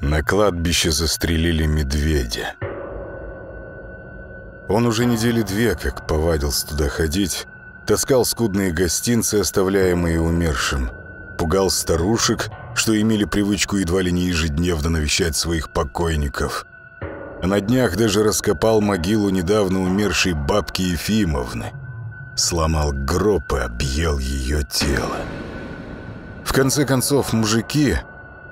На кладбище застрелили медведя. Он уже недели две, как повадился туда ходить, таскал скудные гостинцы, оставляемые умершим, пугал старушек, что имели привычку едва ли не ежедневно навещать своих покойников. На днях даже раскопал могилу недавно умершей бабки Ефимовны. Сломал гроб и объел ее тело. В конце концов, мужики,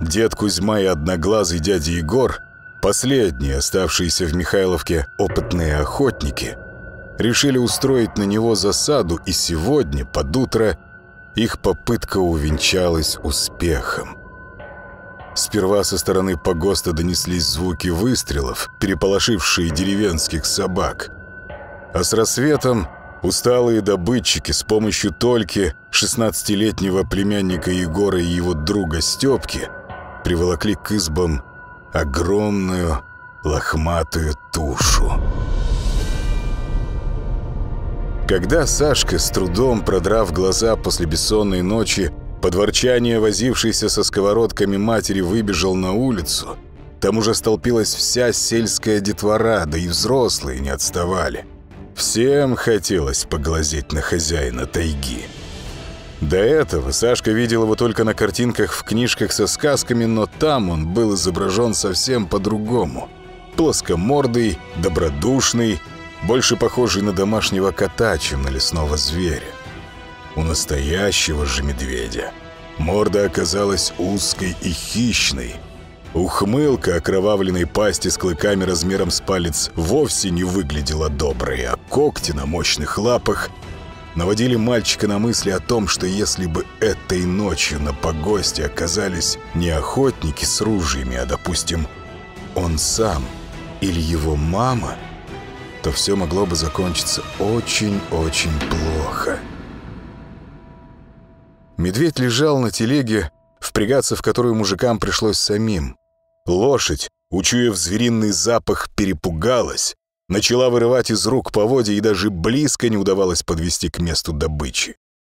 дед Кузьма и одноглазый дядя Егор, последние, оставшиеся в Михайловке опытные охотники, решили устроить на него засаду, и сегодня, под утро, их попытка увенчалась успехом. Сперва со стороны погоста донеслись звуки выстрелов, переполошившие деревенских собак. А с рассветом усталые добытчики с помощью Тольки, 16-летнего племянника Егора и его друга Степки, приволокли к избам огромную лохматую тушу. Когда Сашка, с трудом продрав глаза после бессонной ночи, под ворчание возившийся со сковородками матери выбежал на улицу, там уже столпилась вся сельская детвора, да и взрослые не отставали. Всем хотелось поглазеть на хозяина тайги. До этого Сашка видел его только на картинках в книжках со сказками, но там он был изображен совсем по-другому. Плоскомордый, добродушный, больше похожий на домашнего кота, чем на лесного зверя. У настоящего же медведя морда оказалась узкой и хищной. Ухмылка окровавленной пасти с клыками размером с палец вовсе не выглядела доброй, а когти на мощных лапах наводили мальчика на мысли о том, что если бы этой ночью на погосте оказались не охотники с ружьями, а, допустим, он сам или его мама – то все могло бы закончиться очень-очень плохо. Медведь лежал на телеге, впрягаться в которую мужикам пришлось самим. Лошадь, учуяв звериный запах, перепугалась, начала вырывать из рук поводья и даже близко не удавалось подвести к месту добычи.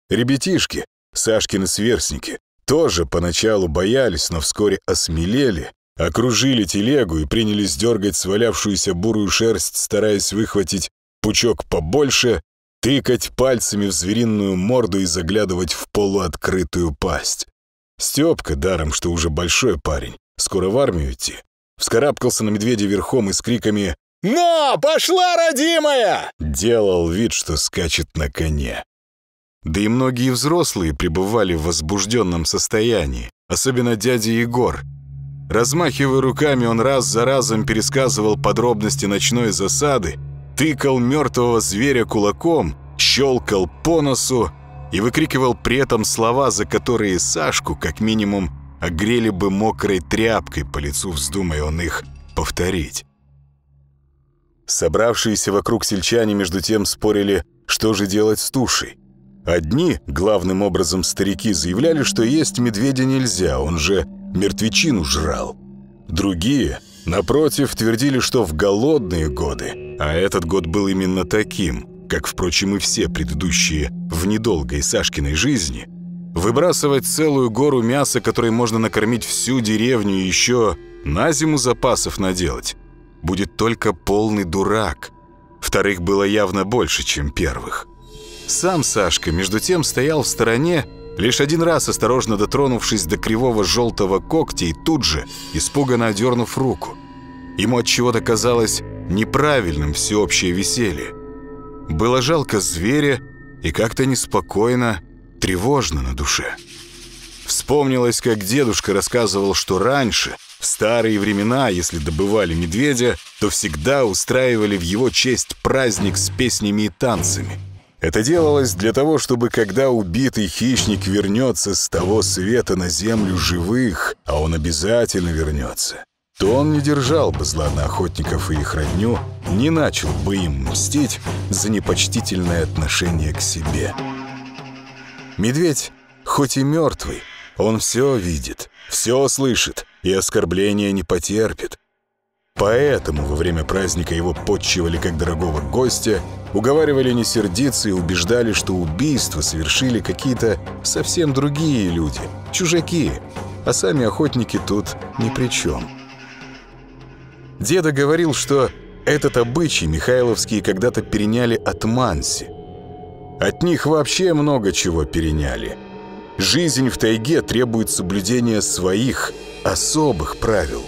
Ребятишки, Сашкины сверстники, тоже поначалу боялись, но вскоре осмелели окружили телегу и принялись дергать свалявшуюся бурую шерсть, стараясь выхватить пучок побольше, тыкать пальцами в звериную морду и заглядывать в полуоткрытую пасть. Степка, даром что уже большой парень, скоро в армию идти, вскарабкался на медведя верхом и с криками «На, пошла, родимая!» делал вид, что скачет на коне. Да и многие взрослые пребывали в возбужденном состоянии, особенно дядя Егор — Размахивая руками, он раз за разом пересказывал подробности ночной засады, тыкал мертвого зверя кулаком, щелкал по носу и выкрикивал при этом слова, за которые Сашку, как минимум, огрели бы мокрой тряпкой по лицу, вздумая он их повторить. Собравшиеся вокруг сельчане между тем спорили, что же делать с тушей. Одни, главным образом старики, заявляли, что есть медведя нельзя, он же мертвечину жрал. Другие, напротив, твердили, что в голодные годы, а этот год был именно таким, как, впрочем, и все предыдущие в недолгой Сашкиной жизни, выбрасывать целую гору мяса, которой можно накормить всю деревню и еще на зиму запасов наделать, будет только полный дурак. Вторых было явно больше, чем первых. Сам Сашка, между тем, стоял в стороне, Лишь один раз, осторожно дотронувшись до кривого желтого когтя и тут же, испуганно одернув руку. Ему от чего-то казалось неправильным всеобщее веселье. Было жалко зверя и как-то неспокойно, тревожно на душе. Вспомнилось, как дедушка рассказывал, что раньше, в старые времена, если добывали медведя, то всегда устраивали в его честь праздник с песнями и танцами – это делалось для того, чтобы когда убитый хищник вернется с того света на землю живых, а он обязательно вернется, то он не держал бы зла на охотников и их родню, не начал бы им мстить за непочтительное отношение к себе. Медведь, хоть и мертвый, он все видит, все слышит и оскорбления не потерпит. Поэтому во время праздника его подчивали как дорогого гостя, уговаривали не сердиться и убеждали, что убийство совершили какие-то совсем другие люди, чужаки. а сами охотники тут ни при чем. Деда говорил, что этот обычай Михайловские когда-то переняли от Манси. От них вообще много чего переняли. Жизнь в тайге требует соблюдения своих, особых правил.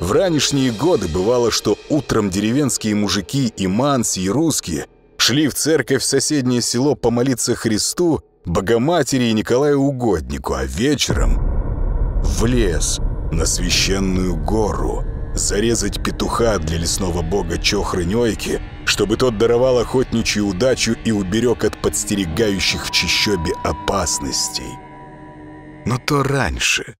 В ранешние годы бывало, что утром деревенские мужики и манси, и русские шли в церковь в соседнее село помолиться Христу, Богоматери и Николаю Угоднику, а вечером в лес, на священную гору, зарезать петуха для лесного бога Чохры-Нёйки, чтобы тот даровал охотничью удачу и уберег от подстерегающих в чищобе опасностей. Но то раньше.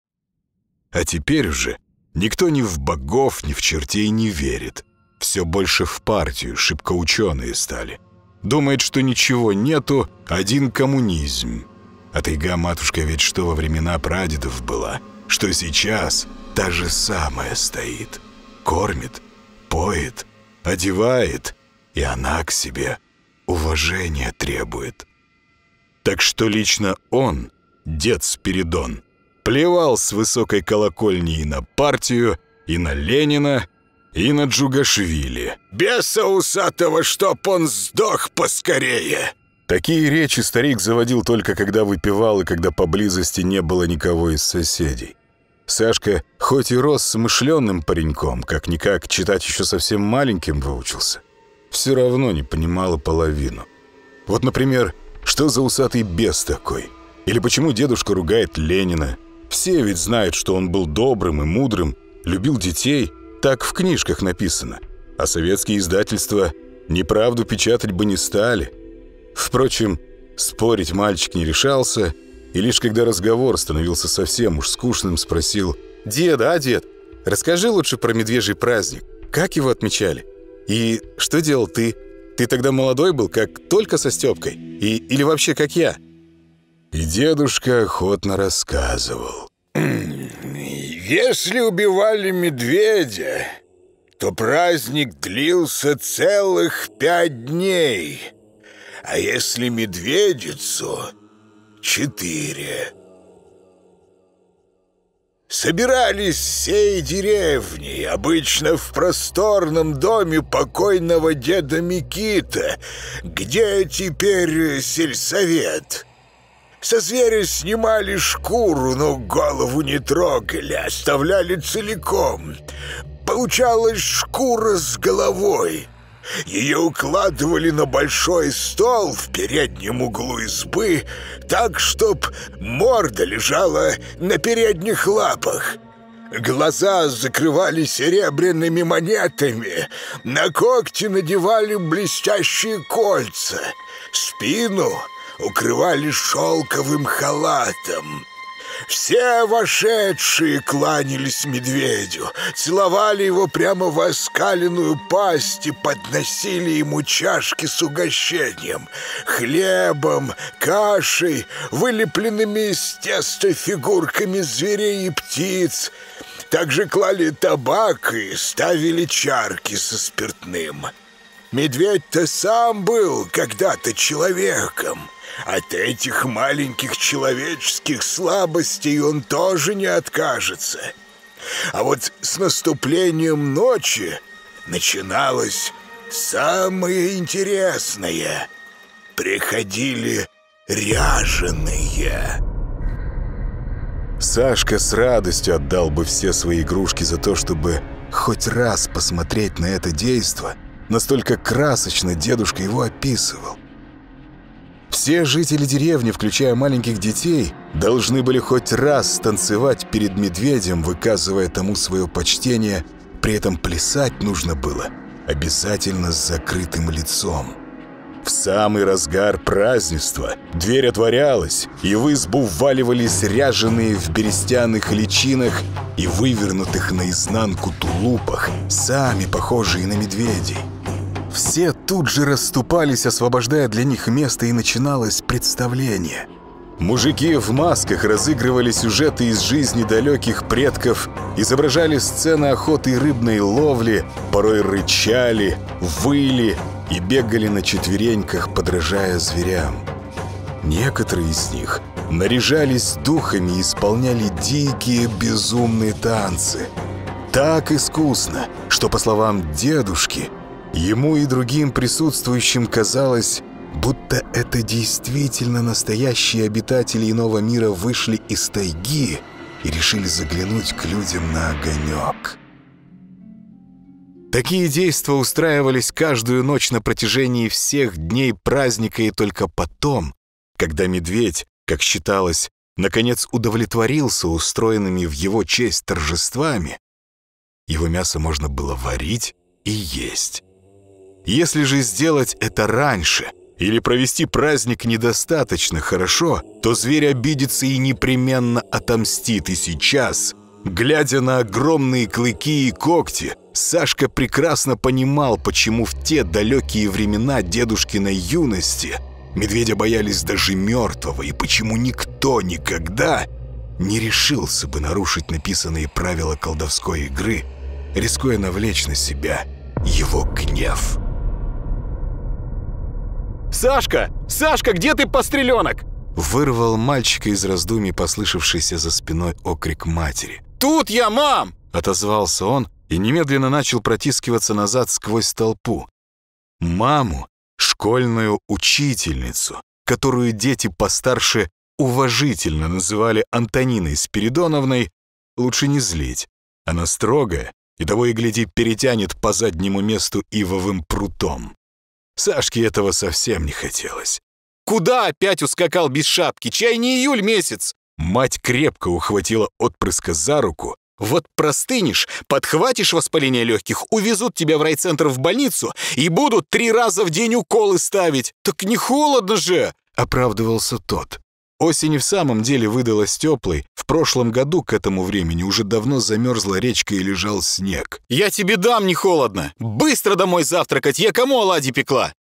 А теперь уже Никто ни в богов, ни в чертей не верит. Все больше в партию, шибко ученые стали. Думает, что ничего нету, один коммунизм. А тайга, матушка, ведь что во времена прадедов была, что сейчас та же самая стоит. Кормит, поет, одевает, и она к себе уважения требует. Так что лично он, дед Спиридон, Плевал с высокой колокольни и на партию, и на Ленина, и на Джугашвили. «Беса усатого, чтоб он сдох поскорее!» Такие речи старик заводил только когда выпивал и когда поблизости не было никого из соседей. Сашка, хоть и рос смышленным пареньком, как-никак читать еще совсем маленьким выучился, все равно не понимала половину. Вот, например, что за усатый бес такой? Или почему дедушка ругает Ленина? Все ведь знают, что он был добрым и мудрым, любил детей. Так в книжках написано. А советские издательства неправду печатать бы не стали. Впрочем, спорить мальчик не решался, и лишь когда разговор становился совсем уж скучным, спросил «Дед, а, дед, расскажи лучше про медвежий праздник. Как его отмечали? И что делал ты? Ты тогда молодой был, как только со Степкой? И, или вообще как я?» И дедушка охотно рассказывал. «Если убивали медведя, то праздник длился целых пять дней, а если медведицу — четыре». Собирались всей деревни, обычно в просторном доме покойного деда Микита, где теперь сельсовет. Со зверя снимали шкуру, но голову не трогали, оставляли целиком. Получалась шкура с головой. Ее укладывали на большой стол в переднем углу избы, так, чтоб морда лежала на передних лапах. Глаза закрывали серебряными монетами, на когти надевали блестящие кольца, спину укрывали шелковым халатом. Все вошедшие кланялись медведю, целовали его прямо в оскаленную пасть и подносили ему чашки с угощением, хлебом, кашей, вылепленными из теста фигурками зверей и птиц. Также клали табак и ставили чарки со спиртным. Медведь-то сам был когда-то человеком. От этих маленьких человеческих слабостей он тоже не откажется. А вот с наступлением ночи начиналось самое интересное. Приходили ряженые. Сашка с радостью отдал бы все свои игрушки за то, чтобы хоть раз посмотреть на это действо. Настолько красочно дедушка его описывал. Все жители деревни, включая маленьких детей, должны были хоть раз танцевать перед медведем, выказывая тому свое почтение, при этом плясать нужно было обязательно с закрытым лицом. В самый разгар празднества дверь отворялась, и в избу вваливались ряженые в берестяных личинах и вывернутых наизнанку тулупах, сами похожие на медведей. Все тут же расступались, освобождая для них место, и начиналось представление. Мужики в масках разыгрывали сюжеты из жизни далеких предков, изображали сцены охоты и рыбной ловли, порой рычали, выли и бегали на четвереньках, подражая зверям. Некоторые из них наряжались духами и исполняли дикие безумные танцы. Так искусно, что, по словам дедушки, ему и другим присутствующим казалось, будто это действительно настоящие обитатели иного мира вышли из тайги и решили заглянуть к людям на огонек. Такие действия устраивались каждую ночь на протяжении всех дней праздника и только потом, когда медведь, как считалось, наконец удовлетворился устроенными в его честь торжествами, его мясо можно было варить и есть. Если же сделать это раньше или провести праздник недостаточно хорошо, то зверь обидится и непременно отомстит. И сейчас, глядя на огромные клыки и когти, Сашка прекрасно понимал, почему в те далекие времена дедушкиной юности медведя боялись даже мертвого, и почему никто никогда не решился бы нарушить написанные правила колдовской игры, рискуя навлечь на себя его гнев. «Сашка! Сашка, где ты, постреленок?» Вырвал мальчика из раздумий, послышавшийся за спиной окрик матери. «Тут я, мам!» Отозвался он и немедленно начал протискиваться назад сквозь толпу. Маму, школьную учительницу, которую дети постарше уважительно называли Антониной Спиридоновной, лучше не злить. Она строгая и того и гляди перетянет по заднему месту ивовым прутом. Сашке этого совсем не хотелось. «Куда опять ускакал без шапки? Чай не июль месяц!» Мать крепко ухватила отпрыска за руку вот простынешь, подхватишь воспаление легких, увезут тебя в райцентр в больницу и будут три раза в день уколы ставить. Так не холодно же!» — оправдывался тот. Осень и в самом деле выдалась теплой. В прошлом году к этому времени уже давно замерзла речка и лежал снег. «Я тебе дам не холодно! Быстро домой завтракать! Я кому оладьи пекла?»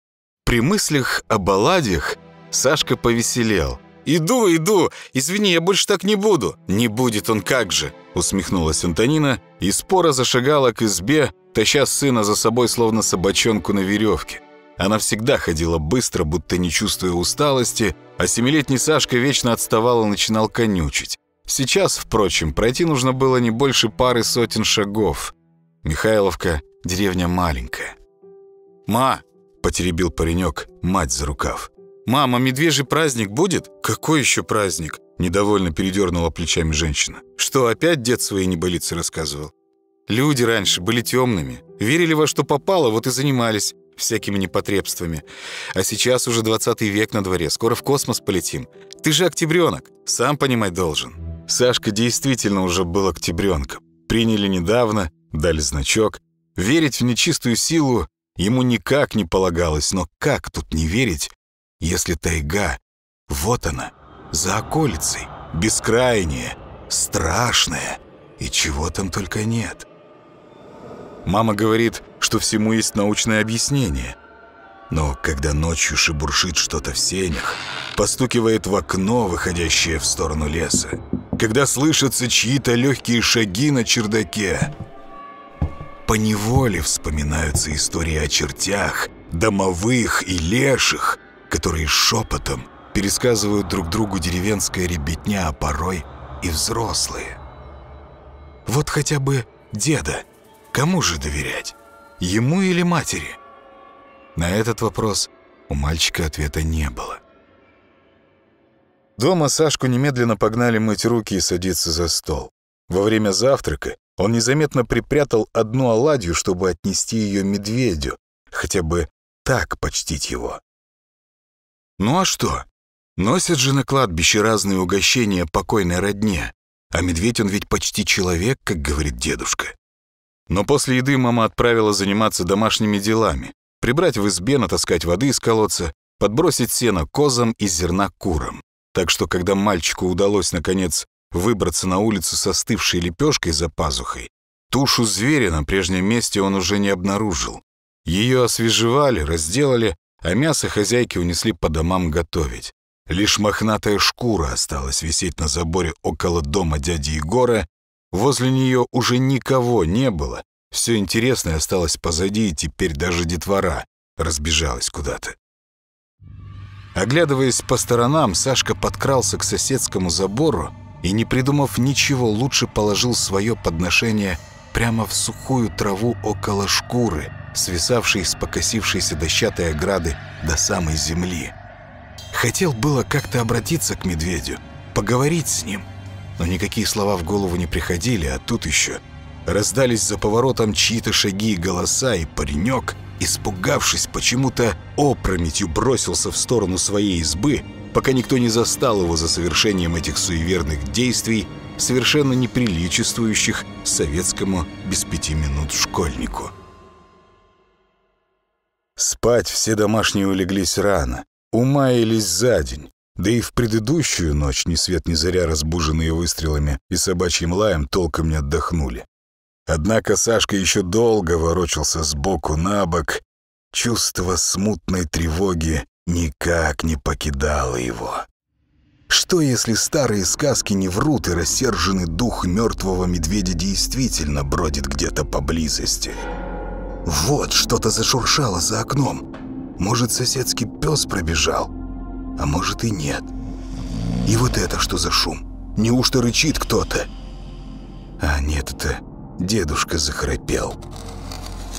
При мыслях об оладьях Сашка повеселел. «Иду, иду! Извини, я больше так не буду!» «Не будет он как же!» Усмехнулась Антонина и спора зашагала к избе, таща сына за собой, словно собачонку на веревке. Она всегда ходила быстро, будто не чувствуя усталости, а семилетний Сашка вечно отставал и начинал конючить. Сейчас, впрочем, пройти нужно было не больше пары сотен шагов. Михайловка — деревня маленькая. «Ма!» — потеребил паренек мать за рукав. «Мама, медвежий праздник будет?» «Какой еще праздник?» Недовольно передернула плечами женщина. «Что, опять дед свои небылицы рассказывал?» «Люди раньше были темными, верили во что попало, вот и занимались всякими непотребствами. А сейчас уже 20 век на дворе, скоро в космос полетим. Ты же октябренок, сам понимать должен». Сашка действительно уже был октябренком. Приняли недавно, дали значок. Верить в нечистую силу ему никак не полагалось, но как тут не верить, если тайга, вот она, за околицей, бескрайняя, страшная, и чего там только нет. Мама говорит, что всему есть научное объяснение. Но когда ночью шебуршит что-то в сенях, постукивает в окно, выходящее в сторону леса, когда слышатся чьи-то легкие шаги на чердаке, поневоле вспоминаются истории о чертях, домовых и леших, которые шепотом пересказывают друг другу деревенская ребятня, а порой и взрослые. Вот хотя бы деда. Кому же доверять? Ему или матери? На этот вопрос у мальчика ответа не было. Дома Сашку немедленно погнали мыть руки и садиться за стол. Во время завтрака он незаметно припрятал одну оладью, чтобы отнести ее медведю, хотя бы так почтить его. Ну а что? Носят же на кладбище разные угощения покойной родне. А медведь он ведь почти человек, как говорит дедушка. Но после еды мама отправила заниматься домашними делами. Прибрать в избе, натаскать воды из колодца, подбросить сено козам и зерна курам. Так что, когда мальчику удалось, наконец, выбраться на улицу со остывшей лепешкой за пазухой, тушу зверя на прежнем месте он уже не обнаружил. Ее освежевали, разделали, а мясо хозяйки унесли по домам готовить. Лишь мохнатая шкура осталась висеть на заборе около дома дяди Егора. Возле нее уже никого не было. Все интересное осталось позади, и теперь даже детвора разбежалась куда-то. Оглядываясь по сторонам, Сашка подкрался к соседскому забору и, не придумав ничего, лучше положил свое подношение прямо в сухую траву около шкуры, свисавшей с покосившейся дощатой ограды до самой земли. Хотел было как-то обратиться к медведю, поговорить с ним, но никакие слова в голову не приходили, а тут еще раздались за поворотом чьи-то шаги и голоса, и паренек, испугавшись почему-то, опрометью бросился в сторону своей избы, пока никто не застал его за совершением этих суеверных действий, совершенно неприличествующих советскому без пяти минут школьнику. Спать все домашние улеглись рано, умаялись за день, да и в предыдущую ночь ни свет ни заря, разбуженные выстрелами и собачьим лаем, толком не отдохнули. Однако Сашка еще долго ворочался сбоку на бок. Чувство смутной тревоги никак не покидало его. Что, если старые сказки не врут, и рассерженный дух мертвого медведя действительно бродит где-то поблизости? Вот что-то зашуршало за окном. Может, соседский пес пробежал? А может и нет. И вот это что за шум? Неужто рычит кто-то? А нет, это дедушка захрапел.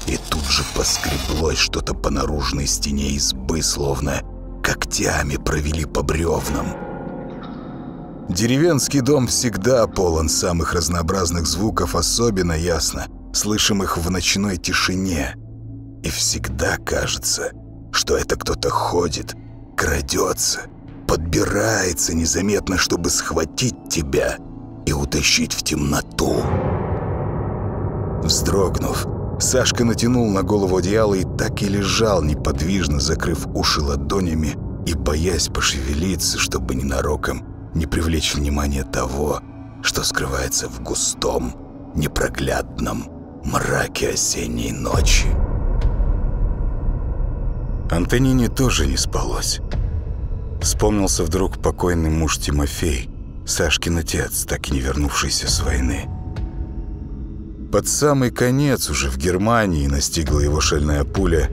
И тут же поскреблось что-то по наружной стене избы, словно когтями провели по бревнам. Деревенский дом всегда полон самых разнообразных звуков, особенно ясно, слышимых в ночной тишине. И всегда кажется, что это кто-то ходит, крадется, подбирается незаметно, чтобы схватить тебя и утащить в темноту. Вздрогнув, Сашка натянул на голову одеяло и так и лежал, неподвижно закрыв уши ладонями и боясь пошевелиться, чтобы ненароком не привлечь внимание того, что скрывается в густом, непроглядном мраке осенней ночи. Антонине тоже не спалось. Вспомнился вдруг покойный муж Тимофей, Сашкин отец, так и не вернувшийся с войны. Под самый конец уже в Германии настигла его шальная пуля.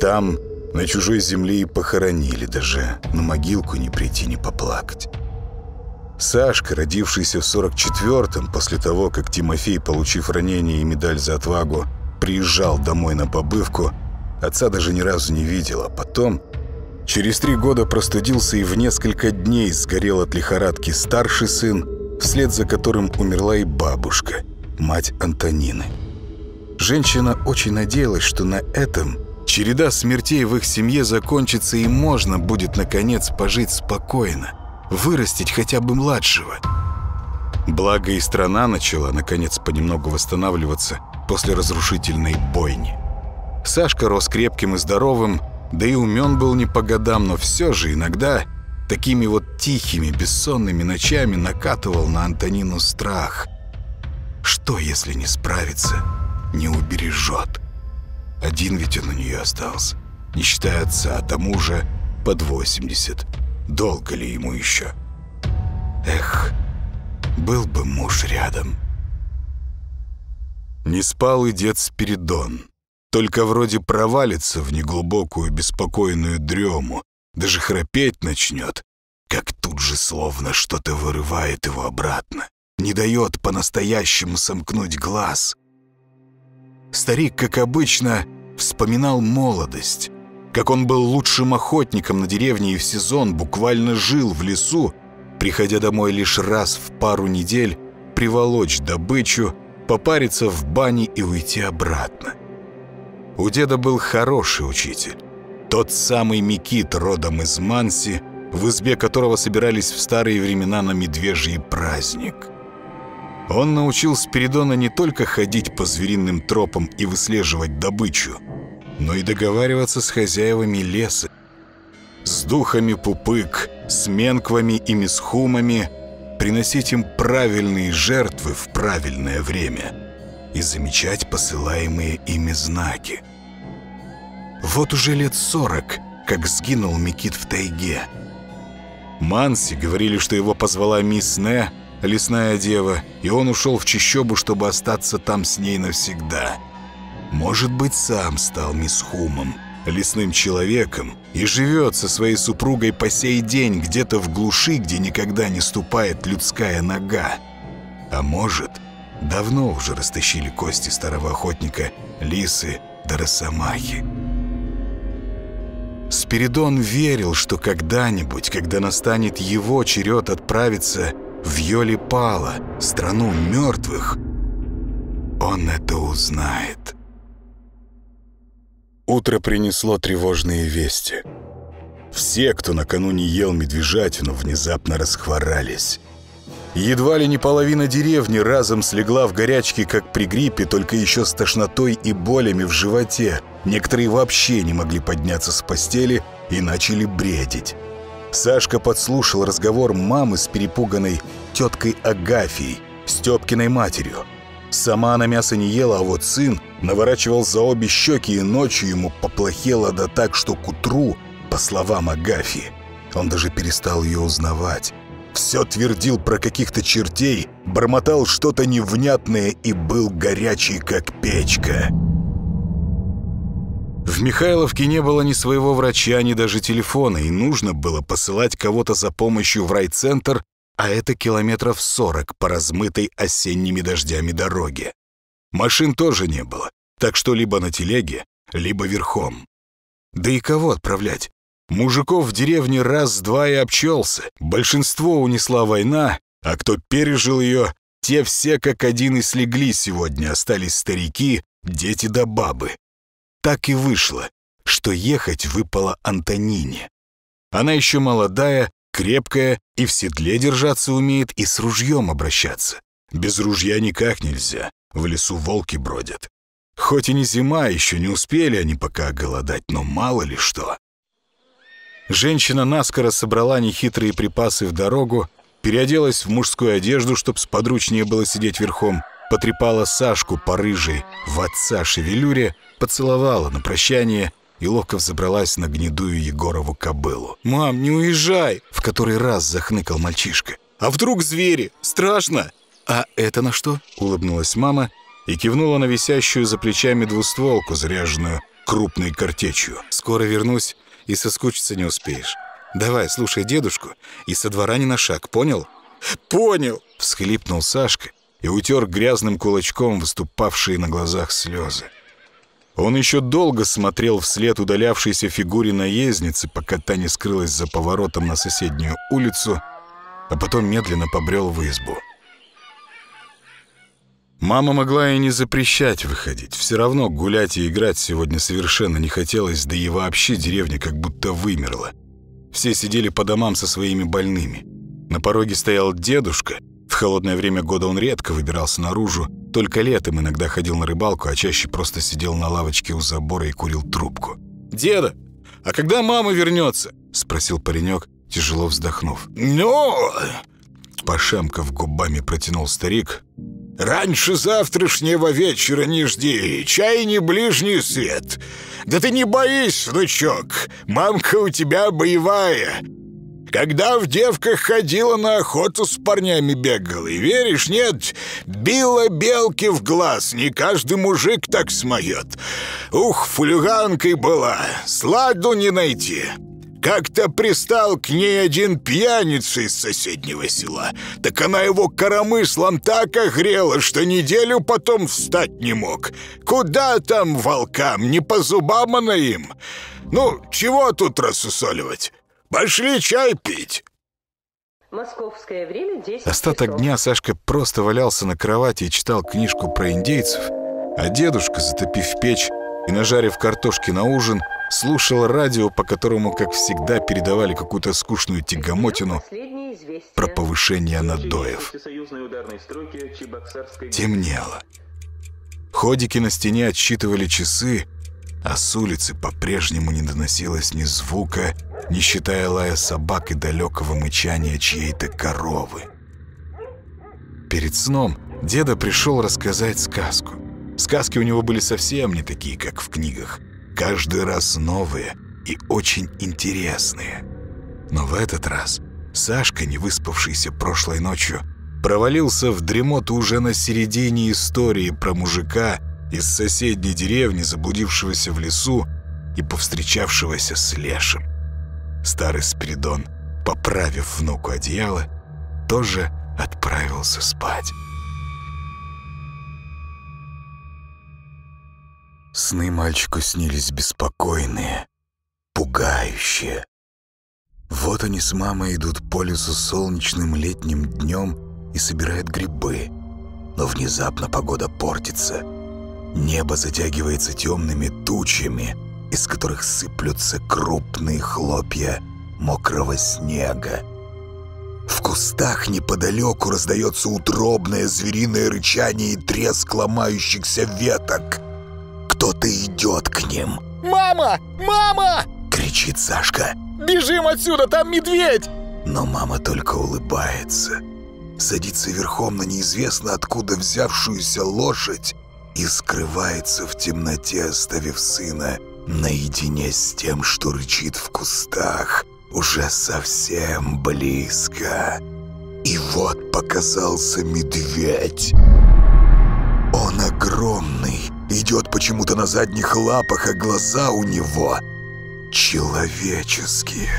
Там, на чужой земле, и похоронили даже. На могилку не прийти, не поплакать. Сашка, родившийся в 44-м, после того, как Тимофей, получив ранение и медаль за отвагу, приезжал домой на побывку, Отца даже ни разу не видел, а потом... Через три года простудился и в несколько дней сгорел от лихорадки старший сын, вслед за которым умерла и бабушка, мать Антонины. Женщина очень надеялась, что на этом череда смертей в их семье закончится и можно будет, наконец, пожить спокойно, вырастить хотя бы младшего. Благо и страна начала, наконец, понемногу восстанавливаться после разрушительной бойни. Сашка рос крепким и здоровым, да и умен был не по годам, но все же иногда такими вот тихими, бессонными ночами накатывал на Антонину страх. Что, если не справится, не убережет? Один ведь он у нее остался, не считая отца, а тому же под 80. Долго ли ему еще? Эх, был бы муж рядом. Не спал и дед Спиридон. Только вроде провалится в неглубокую беспокойную дрему, даже храпеть начнет, как тут же словно что-то вырывает его обратно, не дает по-настоящему сомкнуть глаз. Старик, как обычно, вспоминал молодость, как он был лучшим охотником на деревне и в сезон буквально жил в лесу, приходя домой лишь раз в пару недель, приволочь добычу, попариться в бане и уйти обратно. У деда был хороший учитель. Тот самый Микит, родом из Манси, в избе которого собирались в старые времена на медвежий праздник. Он научил Спиридона не только ходить по звериным тропам и выслеживать добычу, но и договариваться с хозяевами леса, с духами пупык, с менквами и мисхумами, приносить им правильные жертвы в правильное время – и замечать посылаемые ими знаки. Вот уже лет сорок, как сгинул Микит в тайге. Манси говорили, что его позвала мисс Не, лесная дева, и он ушел в чищобу, чтобы остаться там с ней навсегда. Может быть, сам стал мисс Хумом, лесным человеком и живет со своей супругой по сей день где-то в глуши, где никогда не ступает людская нога. А может, давно уже растащили кости старого охотника лисы да росомахи. Спиридон верил, что когда-нибудь, когда настанет его черед отправиться в Йолипала, страну мертвых, он это узнает. Утро принесло тревожные вести. Все, кто накануне ел медвежатину, внезапно расхворались. Едва ли не половина деревни разом слегла в горячке, как при гриппе, только еще с тошнотой и болями в животе. Некоторые вообще не могли подняться с постели и начали бредить. Сашка подслушал разговор мамы с перепуганной теткой Агафией, Степкиной матерью. Сама она мясо не ела, а вот сын наворачивал за обе щеки, и ночью ему поплохело да так, что к утру, по словам Агафьи, он даже перестал ее узнавать. Все твердил про каких-то чертей, бормотал что-то невнятное и был горячий, как печка. В Михайловке не было ни своего врача, ни даже телефона, и нужно было посылать кого-то за помощью в райцентр а это километров сорок по размытой осенними дождями дороге. Машин тоже не было, так что либо на телеге, либо верхом. Да и кого отправлять? Мужиков в деревне раз-два и обчелся. Большинство унесла война, а кто пережил ее, те все как один и слегли сегодня, остались старики, дети да бабы. Так и вышло, что ехать выпало Антонине. Она еще молодая, крепкая и в седле держаться умеет, и с ружьем обращаться. Без ружья никак нельзя, в лесу волки бродят. Хоть и не зима, еще не успели они пока голодать, но мало ли что. Женщина наскоро собрала нехитрые припасы в дорогу, переоделась в мужскую одежду, чтоб сподручнее было сидеть верхом, потрепала Сашку по рыжей в отца шевелюре, поцеловала на прощание и ловко взобралась на гнедую Егорову кобылу. «Мам, не уезжай!» — в который раз захныкал мальчишка. «А вдруг звери? Страшно!» «А это на что?» — улыбнулась мама и кивнула на висящую за плечами двустволку, заряженную крупной картечью. «Скоро вернусь, и соскучиться не успеешь. Давай, слушай дедушку, и со двора не на шаг, понял?» «Понял!» — всхлипнул Сашка и утер грязным кулачком выступавшие на глазах слезы. Он еще долго смотрел вслед удалявшейся фигуре наездницы, пока та не скрылась за поворотом на соседнюю улицу, а потом медленно побрел в избу. Мама могла и не запрещать выходить. Все равно гулять и играть сегодня совершенно не хотелось, да и вообще деревня как будто вымерла. Все сидели по домам со своими больными. На пороге стоял дедушка. В холодное время года он редко выбирался наружу, только летом иногда ходил на рыбалку, а чаще просто сидел на лавочке у забора и курил трубку. «Деда, а когда мама вернется?» — спросил паренек, тяжело вздохнув. «Ну...» — пошамков губами протянул старик. «Раньше завтрашнего вечера не жди, чай не ближний свет. Да ты не боись, внучок, мамка у тебя боевая. Когда в девках ходила на охоту с парнями бегала, и веришь, нет, била белки в глаз, не каждый мужик так смоет. Ух, фулюганкой была, сладу не найти. Как-то пристал к ней один пьяница из соседнего села. Так она его коромыслом так огрела, что неделю потом встать не мог. Куда там волкам, не по зубам она им? Ну, чего тут рассусоливать? Пошли чай пить!» Московское время 10 Остаток часов. дня Сашка просто валялся на кровати и читал книжку про индейцев, а дедушка, затопив печь и нажарив картошки на ужин, слушал радио, по которому, как всегда, передавали какую-то скучную тягомотину про повышение надоев. Темнело. Ходики на стене отсчитывали часы, а с улицы по-прежнему не доносилось ни звука, не считая лая собак и далекого мычания чьей-то коровы. Перед сном деда пришел рассказать сказку. Сказки у него были совсем не такие, как в книгах. Каждый раз новые и очень интересные. Но в этот раз Сашка, не выспавшийся прошлой ночью, провалился в дремоту уже на середине истории про мужика из соседней деревни, заблудившегося в лесу и повстречавшегося с Лешем. Старый Спиридон, поправив внуку одеяло, тоже отправился спать. Сны мальчику снились беспокойные, пугающие. Вот они с мамой идут по лесу солнечным летним днем и собирают грибы. Но внезапно погода портится. Небо затягивается темными тучами, из которых сыплются крупные хлопья мокрого снега. В кустах неподалеку раздается утробное звериное рычание и треск ломающихся веток — кто-то идет к ним. «Мама! Мама!» — кричит Сашка. «Бежим отсюда, там медведь!» Но мама только улыбается. Садится верхом на неизвестно откуда взявшуюся лошадь и скрывается в темноте, оставив сына наедине с тем, что рычит в кустах, уже совсем близко. И вот показался медведь. Он огромный, идет почему-то на задних лапах, а глаза у него человеческие.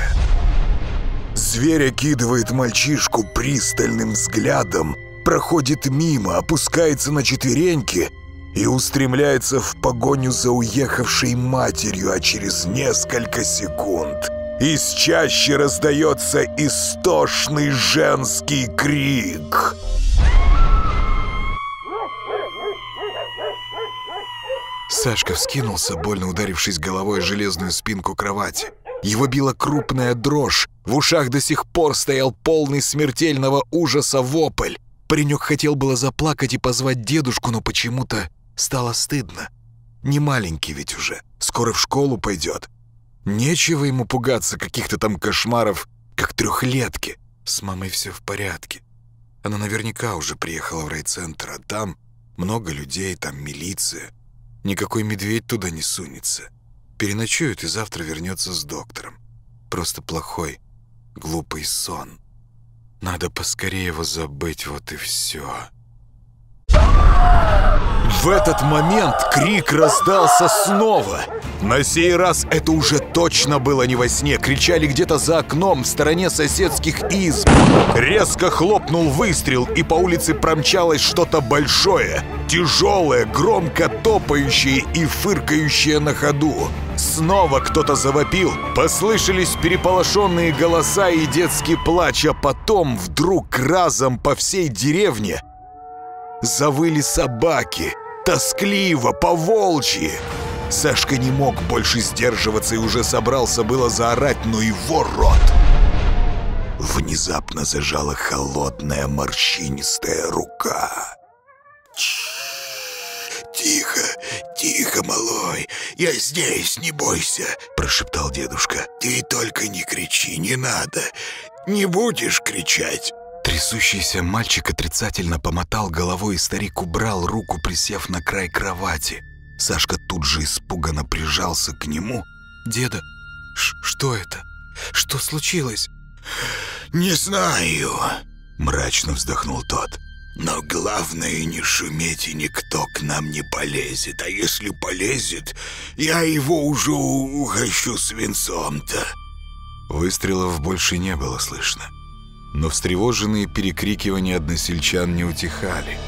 Зверь окидывает мальчишку пристальным взглядом, проходит мимо, опускается на четвереньки и устремляется в погоню за уехавшей матерью, а через несколько секунд из чаще раздается истошный женский крик — Сашка вскинулся, больно ударившись головой о железную спинку кровати. Его била крупная дрожь. В ушах до сих пор стоял полный смертельного ужаса вопль. Паренек хотел было заплакать и позвать дедушку, но почему-то стало стыдно. Не маленький ведь уже, скоро в школу пойдет. Нечего ему пугаться каких-то там кошмаров, как трехлетки. С мамой все в порядке. Она наверняка уже приехала в райцентр, а там много людей, там милиция. Никакой медведь туда не сунется. Переночует и завтра вернется с доктором. Просто плохой, глупый сон. Надо поскорее его забыть, вот и все. В этот момент крик раздался снова. На сей раз это уже точно было не во сне. Кричали где-то за окном в стороне соседских изб. Резко хлопнул выстрел, и по улице промчалось что-то большое, тяжелое, громко топающее и фыркающее на ходу. Снова кто-то завопил, послышались переполошенные голоса и детский плач, а потом вдруг разом по всей деревне завыли собаки, тоскливо, по-волчьи. Сашка не мог больше сдерживаться и уже собрался было заорать, но его рот внезапно зажала холодная морщинистая рука. «Тихо, тихо, малой, я здесь, не бойся», — прошептал дедушка. «Ты только не кричи, не надо, не будешь кричать». Трясущийся мальчик отрицательно помотал головой, и старик убрал руку, присев на край кровати. Сашка тут же испуганно прижался к нему. «Деда, что это? Что случилось?» «Не знаю», — мрачно вздохнул тот. «Но главное не шуметь, и никто к нам не полезет. А если полезет, я его уже угощу свинцом-то». Выстрелов больше не было слышно. Но встревоженные перекрикивания односельчан не утихали.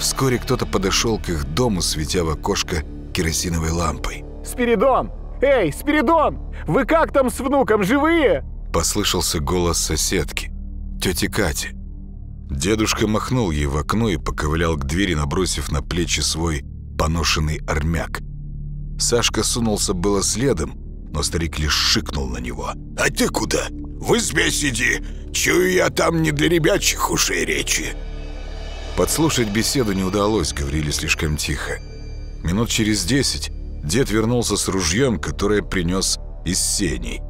Вскоре кто-то подошел к их дому, светя в окошко керосиновой лампой. «Спиридон! Эй, Спиридон! Вы как там с внуком, живые?» Послышался голос соседки, тети Кати. Дедушка махнул ей в окно и поковылял к двери, набросив на плечи свой поношенный армяк. Сашка сунулся было следом, но старик лишь шикнул на него. «А ты куда? В избе сиди! Чую я там не для ребячих ушей речи!» Подслушать беседу не удалось, говорили слишком тихо. Минут через десять дед вернулся с ружьем, которое принес из сеней.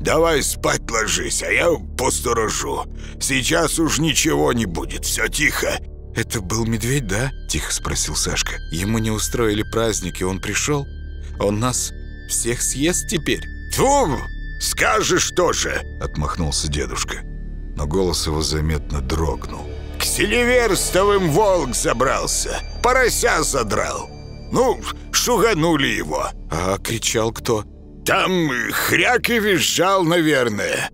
«Давай спать ложись, а я посторожу. Сейчас уж ничего не будет, все тихо». «Это был медведь, да?» – тихо спросил Сашка. «Ему не устроили праздник, и он пришел? Он нас всех съест теперь?» «Тьфу! Скажешь тоже!» – отмахнулся дедушка. Но голос его заметно дрогнул. «К селиверстовым волк забрался, порося задрал. Ну, шуганули его». «А кричал кто?» Там хряк и визжал, наверное».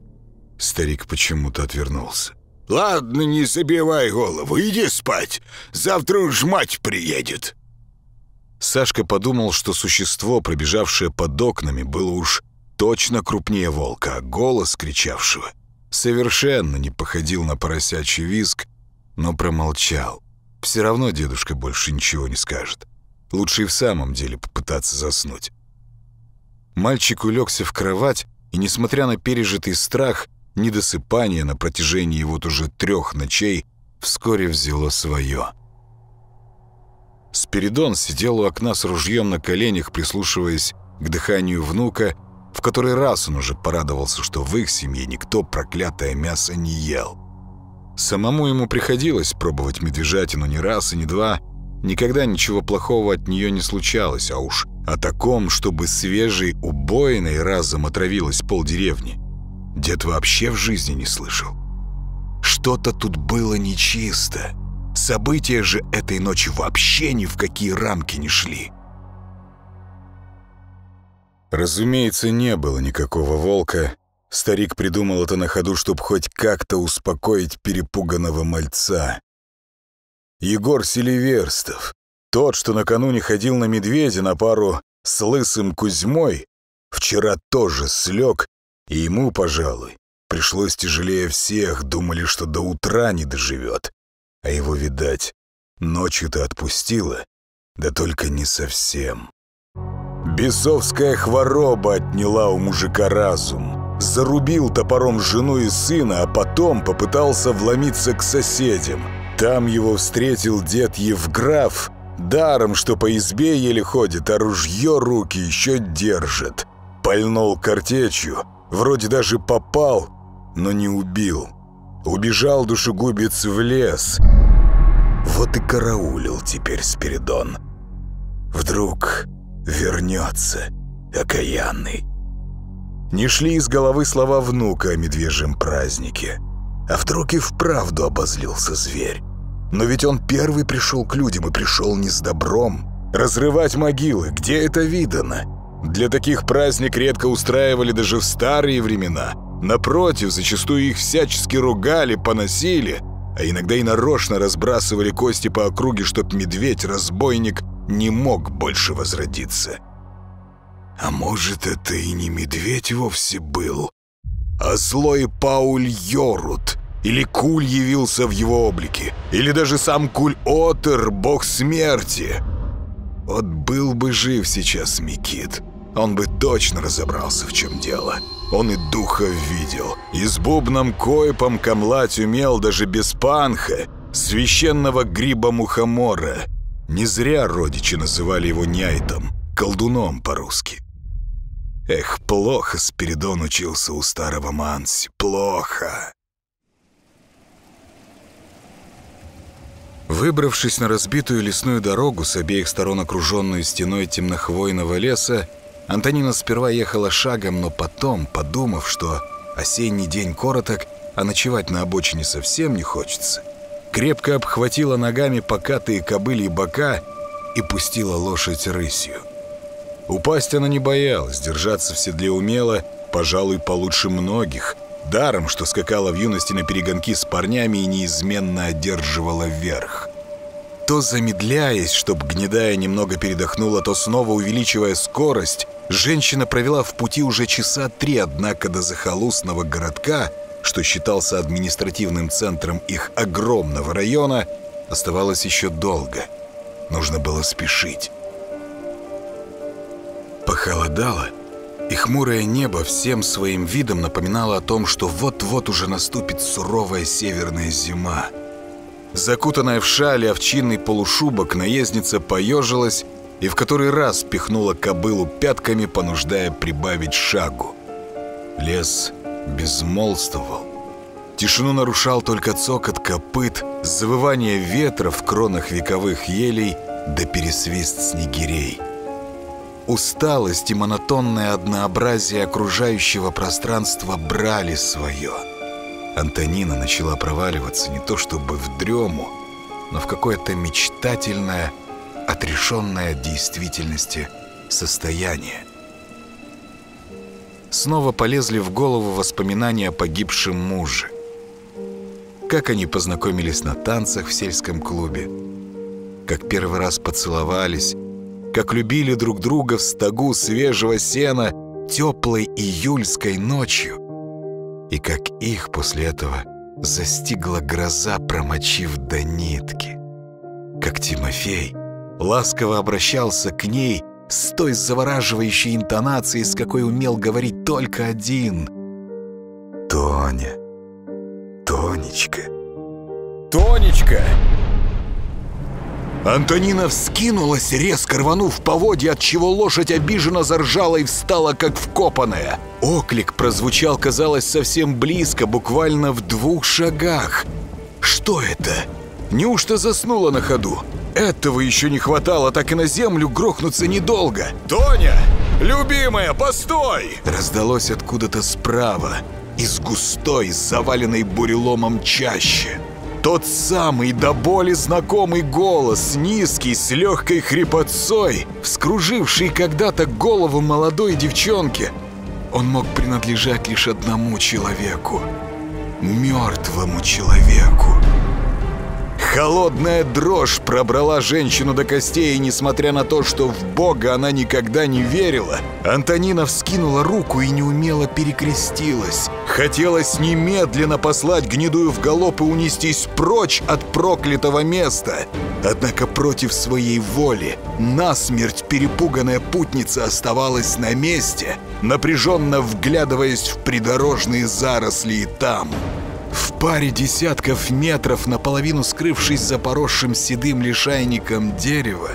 Старик почему-то отвернулся. «Ладно, не забивай голову, иди спать. Завтра уж мать приедет». Сашка подумал, что существо, пробежавшее под окнами, было уж точно крупнее волка, а голос кричавшего совершенно не походил на поросячий визг, но промолчал. Все равно дедушка больше ничего не скажет. Лучше и в самом деле попытаться заснуть. Мальчик улегся в кровать, и, несмотря на пережитый страх, недосыпание на протяжении вот уже трех ночей вскоре взяло свое. Спиридон сидел у окна с ружьем на коленях, прислушиваясь к дыханию внука, в который раз он уже порадовался, что в их семье никто проклятое мясо не ел. Самому ему приходилось пробовать медвежатину не раз и не два. Никогда ничего плохого от нее не случалось, а уж о таком, чтобы свежей убойной разом отравилась полдеревни. Дед вообще в жизни не слышал. Что-то тут было нечисто. События же этой ночи вообще ни в какие рамки не шли. Разумеется, не было никакого волка. Старик придумал это на ходу, чтобы хоть как-то успокоить перепуганного мальца. Егор Селиверстов, тот, что накануне ходил на медведя на пару с лысым Кузьмой, вчера тоже слег, и ему, пожалуй, пришлось тяжелее всех, думали, что до утра не доживет. А его, видать, ночью-то отпустило, да только не совсем. Бесовская хвороба отняла у мужика разум. Зарубил топором жену и сына, а потом попытался вломиться к соседям. Там его встретил дед Евграф, даром, что по избе еле ходит, а ружье руки еще держит. Пальнул картечью, вроде даже попал, но не убил. Убежал душегубец в лес. Вот и караулил теперь Спиридон. Вдруг вернется, окаянный. Не шли из головы слова внука о медвежьем празднике. А вдруг и вправду обозлился зверь. Но ведь он первый пришел к людям и пришел не с добром. Разрывать могилы, где это видано? Для таких праздник редко устраивали даже в старые времена. Напротив, зачастую их всячески ругали, поносили, а иногда и нарочно разбрасывали кости по округе, чтоб медведь-разбойник не мог больше возродиться. А может, это и не медведь вовсе был, а злой Пауль Йорут, или Куль явился в его облике, или даже сам Куль-Отер, бог смерти. Вот был бы жив сейчас Микит, он бы точно разобрался, в чем дело. Он и духа видел, и с бубном койпом камлать умел даже без панха, священного гриба мухомора — не зря родичи называли его Няйтом, колдуном по-русски. Эх, плохо Спиридон учился у старого Манси, плохо. Выбравшись на разбитую лесную дорогу с обеих сторон окруженную стеной темнохвойного леса, Антонина сперва ехала шагом, но потом, подумав, что осенний день короток, а ночевать на обочине совсем не хочется, крепко обхватила ногами покатые кобыли бока и пустила лошадь рысью. Упасть она не боялась, держаться в седле умела, пожалуй, получше многих, даром, что скакала в юности на перегонки с парнями и неизменно одерживала верх. То замедляясь, чтоб гнедая немного передохнула, то снова увеличивая скорость, женщина провела в пути уже часа три, однако до захолустного городка – что считался административным центром их огромного района, оставалось еще долго. Нужно было спешить. Похолодало, и хмурое небо всем своим видом напоминало о том, что вот-вот уже наступит суровая северная зима. Закутанная в шаль овчинный полушубок, наездница поежилась и в который раз пихнула кобылу пятками, понуждая прибавить шагу. Лес безмолвствовал. Тишину нарушал только цокот копыт, завывание ветра в кронах вековых елей да пересвист снегирей. Усталость и монотонное однообразие окружающего пространства брали свое. Антонина начала проваливаться не то чтобы в дрему, но в какое-то мечтательное, отрешенное от действительности состояние. снова полезли в голову воспоминания о погибшем муже. Как они познакомились на танцах в сельском клубе, как первый раз поцеловались, как любили друг друга в стогу свежего сена теплой июльской ночью, и как их после этого застигла гроза, промочив до нитки. Как Тимофей ласково обращался к ней с той завораживающей интонацией, с какой умел говорить только один. «Тоня, Тонечка, Тонечка!» Антонина вскинулась, резко рванув поводья, отчего лошадь обиженно заржала и встала, как вкопанная. Оклик прозвучал, казалось, совсем близко, буквально в двух шагах. Что это? Неужто заснула на ходу? Этого еще не хватало, так и на землю грохнуться недолго. «Тоня! Любимая, постой!» Раздалось откуда-то справа, из густой, заваленной буреломом чаще. Тот самый до боли знакомый голос, низкий, с легкой хрипотцой, вскруживший когда-то голову молодой девчонки. Он мог принадлежать лишь одному человеку. Мертвому человеку. Холодная дрожь пробрала женщину до костей, и несмотря на то, что в Бога она никогда не верила, Антонина вскинула руку и неумело перекрестилась. Хотелось немедленно послать гнедую в галоп и унестись прочь от проклятого места. Однако против своей воли насмерть перепуганная путница оставалась на месте, напряженно вглядываясь в придорожные заросли и там – в паре десятков метров, наполовину скрывшись за поросшим седым лишайником дерева,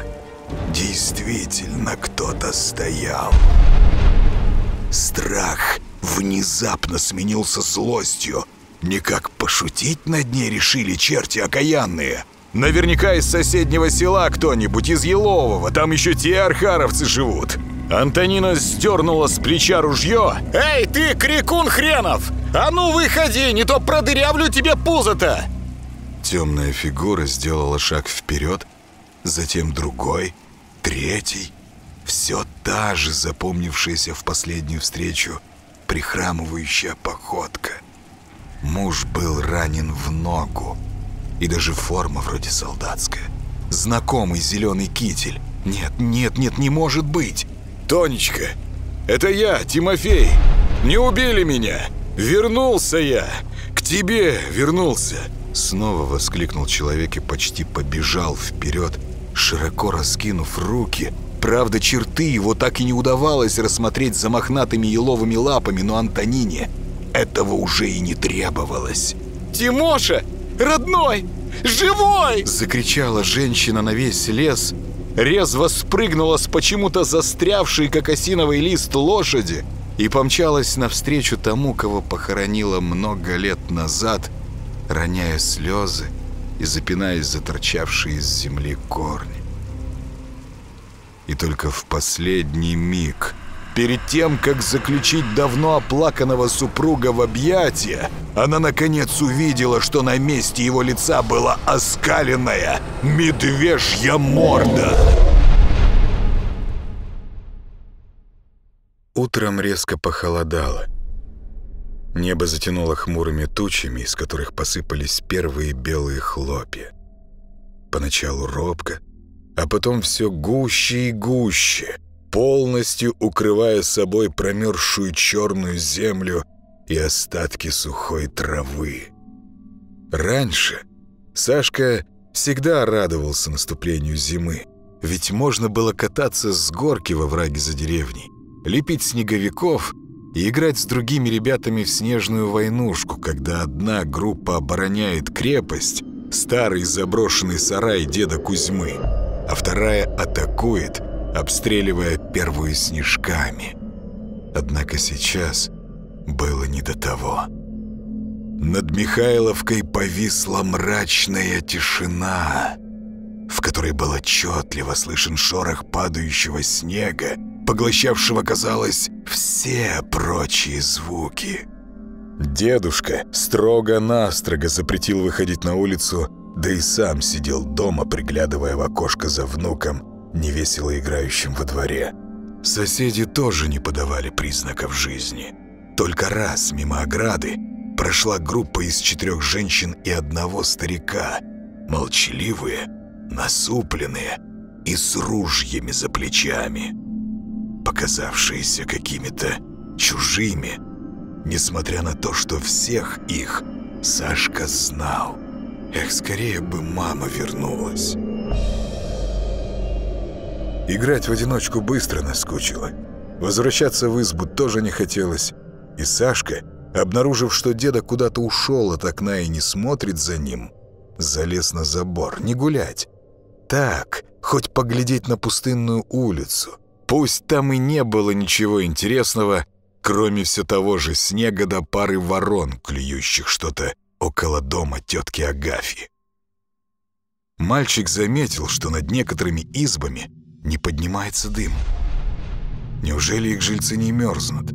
действительно кто-то стоял. Страх внезапно сменился злостью. Никак пошутить над ней решили черти окаянные. Наверняка из соседнего села кто-нибудь, из Елового, там еще те архаровцы живут. Антонина сдернула с плеча ружье. «Эй, ты, крикун хренов! А ну выходи, не то продырявлю тебе пузо-то!» Темная фигура сделала шаг вперед, затем другой, третий. Все та же запомнившаяся в последнюю встречу прихрамывающая походка. Муж был ранен в ногу, и даже форма вроде солдатская. Знакомый зеленый китель. Нет, нет, нет, не может быть. «Тонечка, это я, Тимофей! Не убили меня! Вернулся я! К тебе вернулся!» Снова воскликнул человек и почти побежал вперед, широко раскинув руки. Правда, черты его так и не удавалось рассмотреть за мохнатыми еловыми лапами, но Антонине этого уже и не требовалось. «Тимоша! Родной! Живой!» Закричала женщина на весь лес, резво спрыгнула с почему-то застрявшей, как осиновый лист, лошади и помчалась навстречу тому, кого похоронила много лет назад, роняя слезы и запинаясь за торчавшие из земли корни. И только в последний миг, перед тем, как заключить давно оплаканного супруга в объятия, она наконец увидела, что на месте его лица была оскаленная медвежья морда. Утром резко похолодало. Небо затянуло хмурыми тучами, из которых посыпались первые белые хлопья. Поначалу робко, а потом все гуще и гуще, полностью укрывая собой промерзшую черную землю и остатки сухой травы. Раньше Сашка всегда радовался наступлению зимы, ведь можно было кататься с горки во враге за деревней, лепить снеговиков и играть с другими ребятами в снежную войнушку, когда одна группа обороняет крепость, старый заброшенный сарай деда Кузьмы, а вторая атакует, обстреливая первую снежками. Однако сейчас было не до того. Над Михайловкой повисла мрачная тишина, в которой был отчетливо слышен шорох падающего снега, поглощавшего, казалось, все прочие звуки. Дедушка строго-настрого запретил выходить на улицу, да и сам сидел дома, приглядывая в окошко за внуком, невесело играющим во дворе. Соседи тоже не подавали признаков жизни. Только раз мимо ограды прошла группа из четырех женщин и одного старика. Молчаливые, насупленные и с ружьями за плечами. Показавшиеся какими-то чужими, несмотря на то, что всех их Сашка знал. Эх, скорее бы мама вернулась. Играть в одиночку быстро наскучило. Возвращаться в избу тоже не хотелось. И Сашка, обнаружив, что деда куда-то ушел от окна и не смотрит за ним, залез на забор. Не гулять. Так, хоть поглядеть на пустынную улицу. Пусть там и не было ничего интересного, кроме все того же снега до пары ворон, клюющих что-то около дома тетки Агафьи. Мальчик заметил, что над некоторыми избами не поднимается дым. Неужели их жильцы не мерзнут?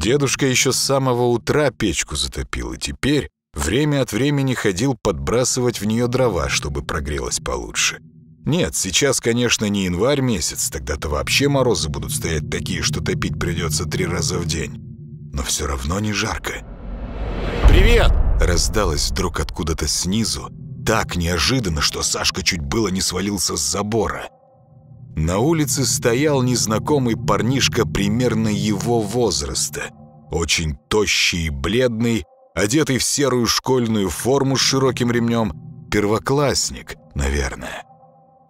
Дедушка еще с самого утра печку затопил, и теперь время от времени ходил подбрасывать в нее дрова, чтобы прогрелась получше. Нет, сейчас, конечно, не январь месяц, тогда-то вообще морозы будут стоять такие, что топить придется три раза в день. Но все равно не жарко. «Привет!» Раздалось вдруг откуда-то снизу, так неожиданно, что Сашка чуть было не свалился с забора. На улице стоял незнакомый парнишка примерно его возраста. Очень тощий и бледный, одетый в серую школьную форму с широким ремнем. Первоклассник, наверное.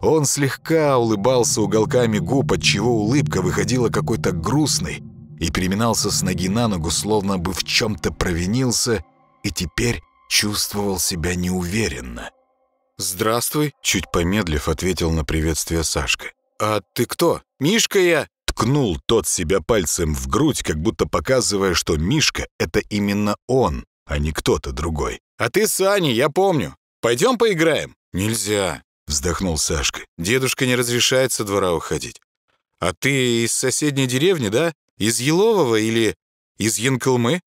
Он слегка улыбался уголками губ, отчего улыбка выходила какой-то грустной, и переминался с ноги на ногу, словно бы в чем-то провинился, и теперь чувствовал себя неуверенно. «Здравствуй», — чуть помедлив ответил на приветствие Сашка. «А ты кто? Мишка я!» Ткнул тот себя пальцем в грудь, как будто показывая, что Мишка — это именно он, а не кто-то другой. «А ты Саня, я помню. Пойдем поиграем?» «Нельзя», — вздохнул Сашка. «Дедушка не разрешает со двора уходить. А ты из соседней деревни, да? Из Елового или из Янкалмы?»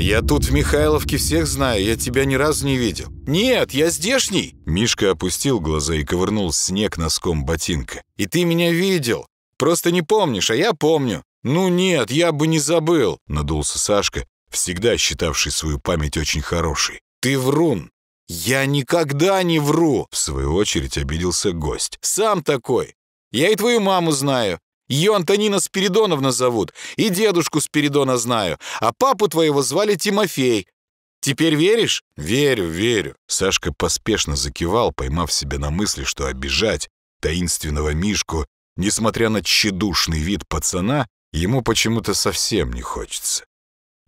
«Я тут в Михайловке всех знаю, я тебя ни разу не видел». «Нет, я здешний!» Мишка опустил глаза и ковырнул снег носком ботинка. «И ты меня видел. Просто не помнишь, а я помню». «Ну нет, я бы не забыл», — надулся Сашка, всегда считавший свою память очень хорошей. «Ты врун». «Я никогда не вру!» В свою очередь обиделся гость. «Сам такой. Я и твою маму знаю. Ее Антонина Спиридоновна зовут, и дедушку Спиридона знаю, а папу твоего звали Тимофей. Теперь веришь?» «Верю, верю». Сашка поспешно закивал, поймав себя на мысли, что обижать таинственного Мишку, несмотря на тщедушный вид пацана, ему почему-то совсем не хочется.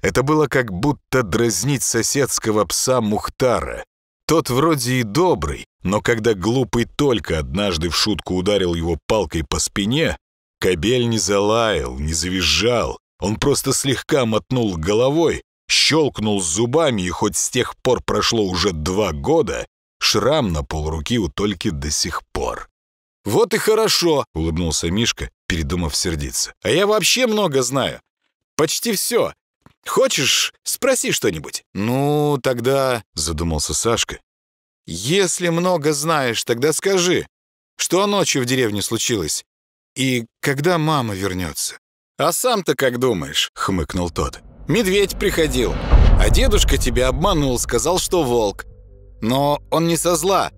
Это было как будто дразнить соседского пса Мухтара. Тот вроде и добрый, но когда глупый только однажды в шутку ударил его палкой по спине, Кобель не залаял, не завизжал. Он просто слегка мотнул головой, щелкнул зубами, и хоть с тех пор прошло уже два года, шрам на полруки у Тольки до сих пор. «Вот и хорошо», — улыбнулся Мишка, передумав сердиться. «А я вообще много знаю. Почти все. Хочешь, спроси что-нибудь?» «Ну, тогда...» — задумался Сашка. «Если много знаешь, тогда скажи, что ночью в деревне случилось? И когда мама вернется? А сам-то как думаешь? Хмыкнул тот. Медведь приходил, а дедушка тебя обманул, сказал, что волк. Но он не со зла.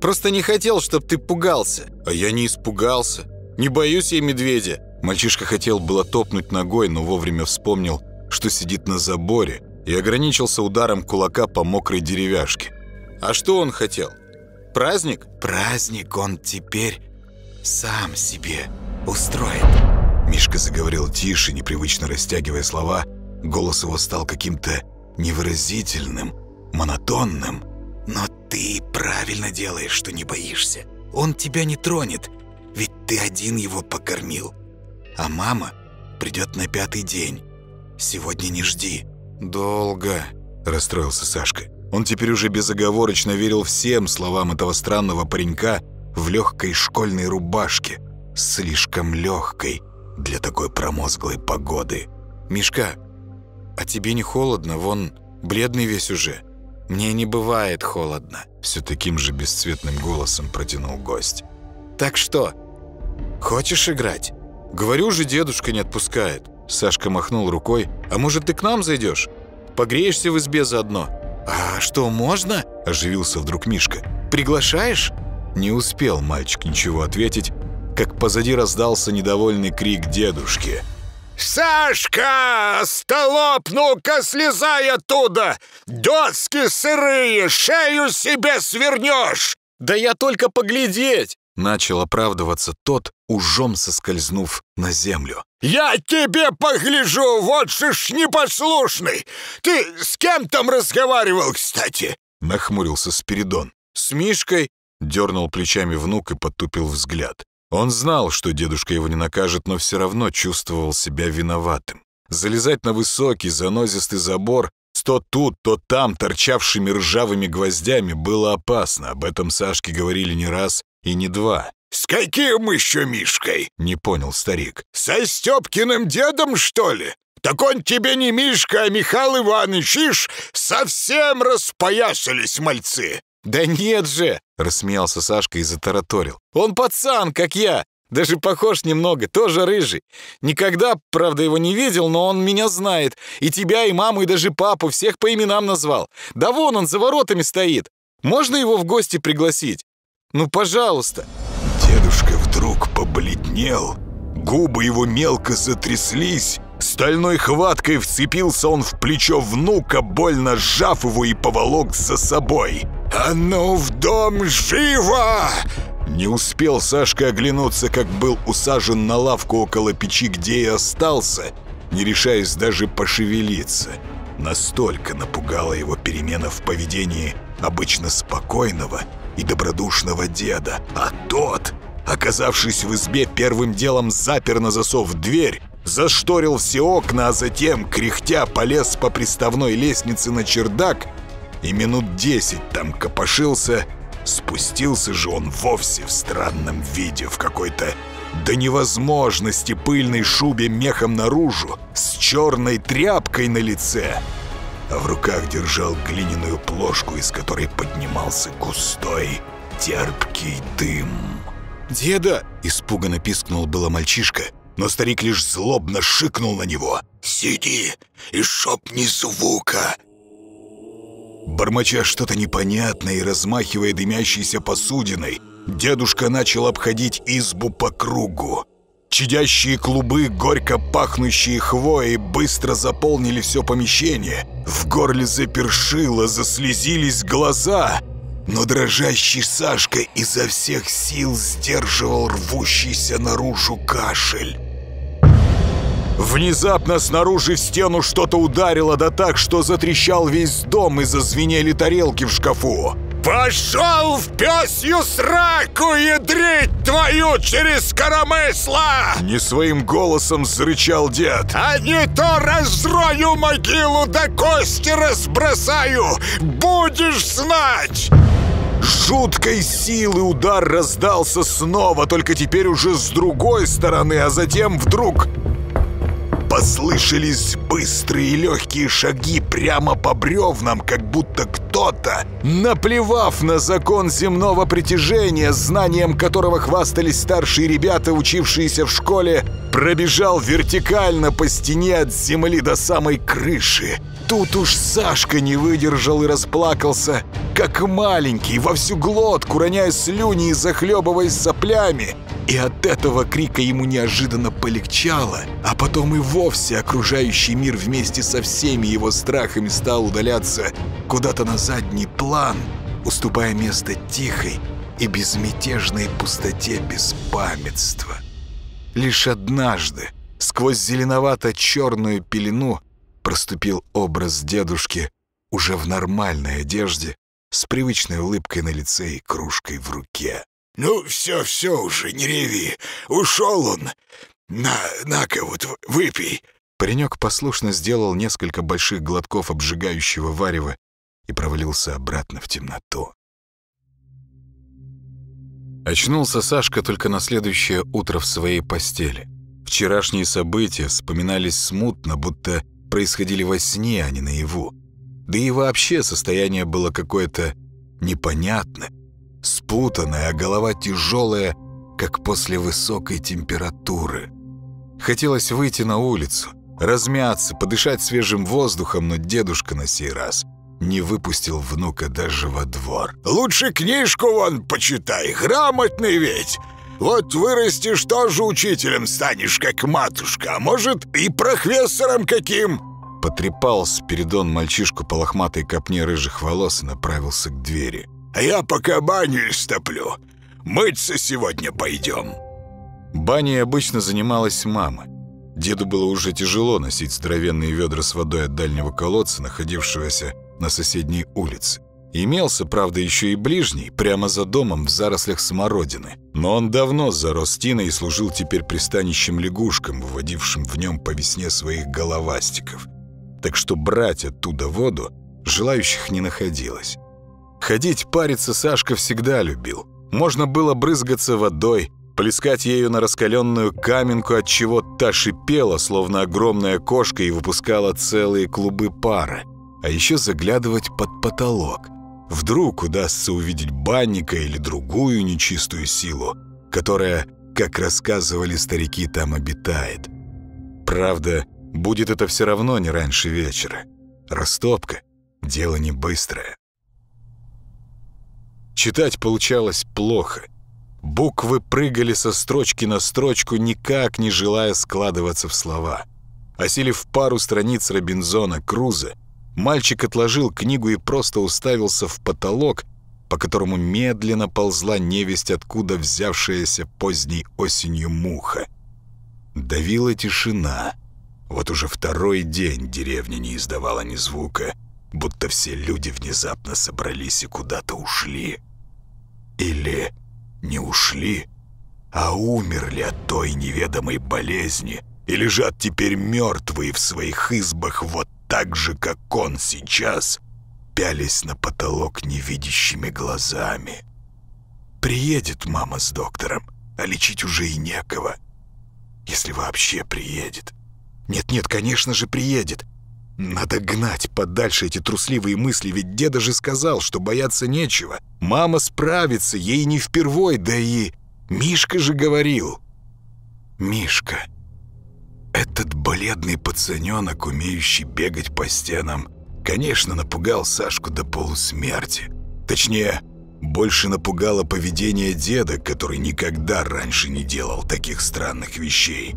Просто не хотел, чтобы ты пугался. А я не испугался. Не боюсь я медведя. Мальчишка хотел было топнуть ногой, но вовремя вспомнил, что сидит на заборе, и ограничился ударом кулака по мокрой деревяшке. А что он хотел? Праздник? Праздник он теперь сам себе устроит. Мишка заговорил тише, непривычно растягивая слова. Голос его стал каким-то невыразительным, монотонным. Но ты правильно делаешь, что не боишься. Он тебя не тронет, ведь ты один его покормил. А мама придет на пятый день. Сегодня не жди. Долго, расстроился Сашка. Он теперь уже безоговорочно верил всем словам этого странного паренька, в легкой школьной рубашке, слишком легкой для такой промозглой погоды. «Мишка, а тебе не холодно? Вон, бледный весь уже. Мне не бывает холодно», — все таким же бесцветным голосом протянул гость. «Так что, хочешь играть?» Говорю же, дедушка не отпускает. Сашка махнул рукой. А может, ты к нам зайдешь? Погреешься в избе заодно. А что, можно? Оживился вдруг Мишка. Приглашаешь? Не успел мальчик ничего ответить, как позади раздался недовольный крик дедушки. «Сашка! Столоп, ну-ка слезай оттуда! Доски сырые, шею себе свернешь!» «Да я только поглядеть!» Начал оправдываться тот, ужом соскользнув на землю. «Я тебе погляжу, вот же ж непослушный! Ты с кем там разговаривал, кстати?» Нахмурился Спиридон. «С Мишкой?» Дернул плечами внук и потупил взгляд. Он знал, что дедушка его не накажет, но все равно чувствовал себя виноватым. Залезать на высокий, занозистый забор то тут, то там, торчавшими ржавыми гвоздями, было опасно. Об этом Сашке говорили не раз и не два. «С каким еще Мишкой?» — не понял старик. «Со Степкиным дедом, что ли? Так он тебе не Мишка, а Михаил Иванович, ишь, совсем распоясались мальцы!» «Да нет же!» — рассмеялся Сашка и затараторил. «Он пацан, как я! Даже похож немного, тоже рыжий. Никогда, правда, его не видел, но он меня знает. И тебя, и маму, и даже папу, всех по именам назвал. Да вон он за воротами стоит. Можно его в гости пригласить? Ну, пожалуйста!» Дедушка вдруг побледнел, губы его мелко затряслись, Стальной хваткой вцепился он в плечо внука, больно сжав его и поволок за собой. «А ну в дом живо!» Не успел Сашка оглянуться, как был усажен на лавку около печи, где и остался, не решаясь даже пошевелиться. Настолько напугала его перемена в поведении обычно спокойного и добродушного деда. А тот, оказавшись в избе, первым делом запер на засов дверь, зашторил все окна, а затем, кряхтя, полез по приставной лестнице на чердак и минут десять там копошился. Спустился же он вовсе в странном виде, в какой-то до невозможности пыльной шубе мехом наружу, с черной тряпкой на лице, а в руках держал глиняную плошку, из которой поднимался густой, терпкий дым. «Деда!» — испуганно пискнул было мальчишка — но старик лишь злобно шикнул на него. «Сиди и шепни звука!» Бормоча что-то непонятное и размахивая дымящейся посудиной, дедушка начал обходить избу по кругу. Чадящие клубы, горько пахнущие хвоей, быстро заполнили все помещение. В горле запершило, заслезились глаза. Но дрожащий Сашка изо всех сил сдерживал рвущийся наружу кашель. Внезапно снаружи в стену что-то ударило, да так, что затрещал весь дом и зазвенели тарелки в шкафу. «Пошел в пёсью сраку, ядрить твою через коромысла!» Не своим голосом зарычал дед. «А не то разрою могилу, да кости разбросаю! Будешь знать!» Жуткой силы удар раздался снова, только теперь уже с другой стороны, а затем вдруг Послышались быстрые легкие шаги прямо по бревнам, как будто кто-то, наплевав на закон земного притяжения, знанием которого хвастались старшие ребята, учившиеся в школе, пробежал вертикально по стене от земли до самой крыши. Тут уж Сашка не выдержал и расплакался, как маленький, во всю глотку, роняя слюни и захлебываясь соплями. И от этого крика ему неожиданно полегчало, а потом и вовсе окружающий мир вместе со всеми его страхами стал удаляться куда-то на задний план, уступая место тихой и безмятежной пустоте беспамятства. Лишь однажды, сквозь зеленовато-черную пелену, проступил образ дедушки уже в нормальной одежде, с привычной улыбкой на лице и кружкой в руке. «Ну, все, все уже, не реви. Ушел он. На, на-ка вот, выпей». Паренек послушно сделал несколько больших глотков обжигающего варева и провалился обратно в темноту. Очнулся Сашка только на следующее утро в своей постели. Вчерашние события вспоминались смутно, будто происходили во сне, а не наяву. Да и вообще состояние было какое-то непонятное, спутанная, а голова тяжелая, как после высокой температуры. Хотелось выйти на улицу, размяться, подышать свежим воздухом, но дедушка на сей раз не выпустил внука даже во двор. «Лучше книжку вон почитай, грамотный ведь. Вот вырастешь, тоже учителем станешь, как матушка, а может, и профессором каким!» Потрепал Спиридон мальчишку по лохматой копне рыжих волос и направился к двери. «А я пока баню истоплю. Мыться сегодня пойдем». Баней обычно занималась мама. Деду было уже тяжело носить здоровенные ведра с водой от дальнего колодца, находившегося на соседней улице. Имелся, правда, еще и ближний, прямо за домом в зарослях смородины. Но он давно зарос тиной и служил теперь пристанищем лягушкам, выводившим в нем по весне своих головастиков. Так что брать оттуда воду желающих не находилось. Ходить париться Сашка всегда любил. Можно было брызгаться водой, плескать ею на раскаленную каменку, от чего та шипела, словно огромная кошка, и выпускала целые клубы пара. А еще заглядывать под потолок. Вдруг удастся увидеть банника или другую нечистую силу, которая, как рассказывали старики, там обитает. Правда, будет это все равно не раньше вечера. Растопка — дело не быстрое. Читать получалось плохо. Буквы прыгали со строчки на строчку, никак не желая складываться в слова. Осилив пару страниц Робинзона Круза, мальчик отложил книгу и просто уставился в потолок, по которому медленно ползла невесть, откуда взявшаяся поздней осенью муха. Давила тишина. Вот уже второй день деревня не издавала ни звука, будто все люди внезапно собрались и куда-то ушли. Или не ушли, а умерли от той неведомой болезни и лежат теперь мертвые в своих избах вот так же, как он сейчас, пялись на потолок невидящими глазами. Приедет мама с доктором, а лечить уже и некого. Если вообще приедет. Нет-нет, конечно же, приедет. Надо гнать подальше эти трусливые мысли, ведь деда же сказал, что бояться нечего. Мама справится, ей не впервой, да и... Мишка же говорил. Мишка. Этот бледный пацаненок, умеющий бегать по стенам, конечно, напугал Сашку до полусмерти. Точнее, больше напугало поведение деда, который никогда раньше не делал таких странных вещей.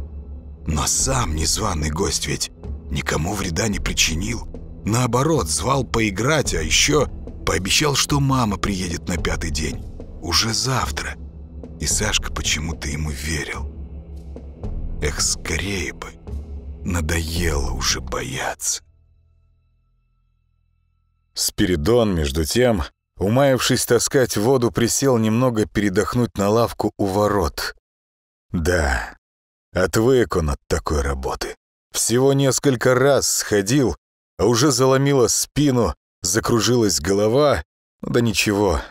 Но сам незваный гость ведь никому вреда не причинил. Наоборот, звал поиграть, а еще пообещал, что мама приедет на пятый день. Уже завтра. И Сашка почему-то ему верил. Эх, скорее бы. Надоело уже бояться. Спиридон, между тем, умаявшись таскать воду, присел немного передохнуть на лавку у ворот. Да, отвык он от такой работы. Всего несколько раз сходил, а уже заломило спину, закружилась голова. Да ничего,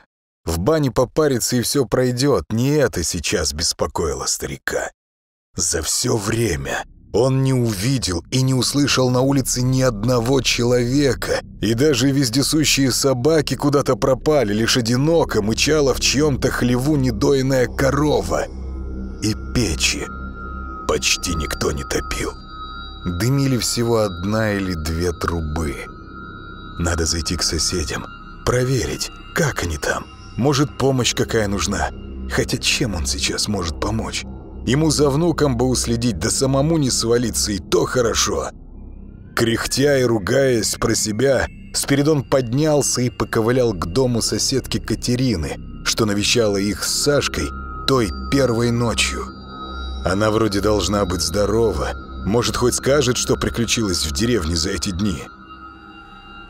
в бане попариться и все пройдет. Не это сейчас беспокоило старика. За все время он не увидел и не услышал на улице ни одного человека, и даже вездесущие собаки куда-то пропали, лишь одиноко мычала в чьем-то хлеву недоенная корова. И печи почти никто не топил дымили всего одна или две трубы. Надо зайти к соседям, проверить, как они там. Может, помощь какая нужна. Хотя чем он сейчас может помочь? Ему за внуком бы уследить, да самому не свалиться, и то хорошо. Кряхтя и ругаясь про себя, Спиридон поднялся и поковылял к дому соседки Катерины, что навещала их с Сашкой той первой ночью. Она вроде должна быть здорова, может, хоть скажет, что приключилось в деревне за эти дни.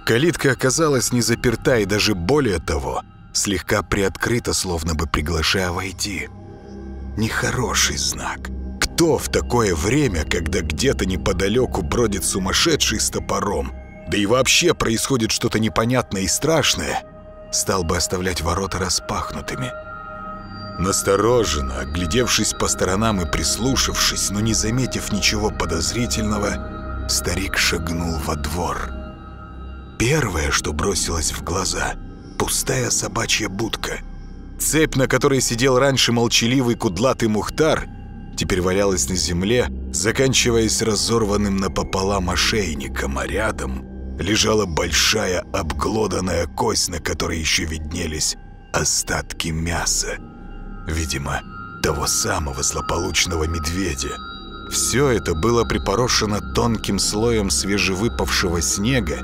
Калитка оказалась не заперта и даже более того, слегка приоткрыта, словно бы приглашая войти. Нехороший знак. Кто в такое время, когда где-то неподалеку бродит сумасшедший с топором, да и вообще происходит что-то непонятное и страшное, стал бы оставлять ворота распахнутыми – Настороженно, оглядевшись по сторонам и прислушавшись, но не заметив ничего подозрительного, старик шагнул во двор. Первое, что бросилось в глаза — пустая собачья будка. Цепь, на которой сидел раньше молчаливый кудлатый мухтар, теперь валялась на земле, заканчиваясь разорванным напополам ошейником, а рядом лежала большая обглоданная кость, на которой еще виднелись остатки мяса. Видимо, того самого злополучного медведя. Все это было припорошено тонким слоем свежевыпавшего снега,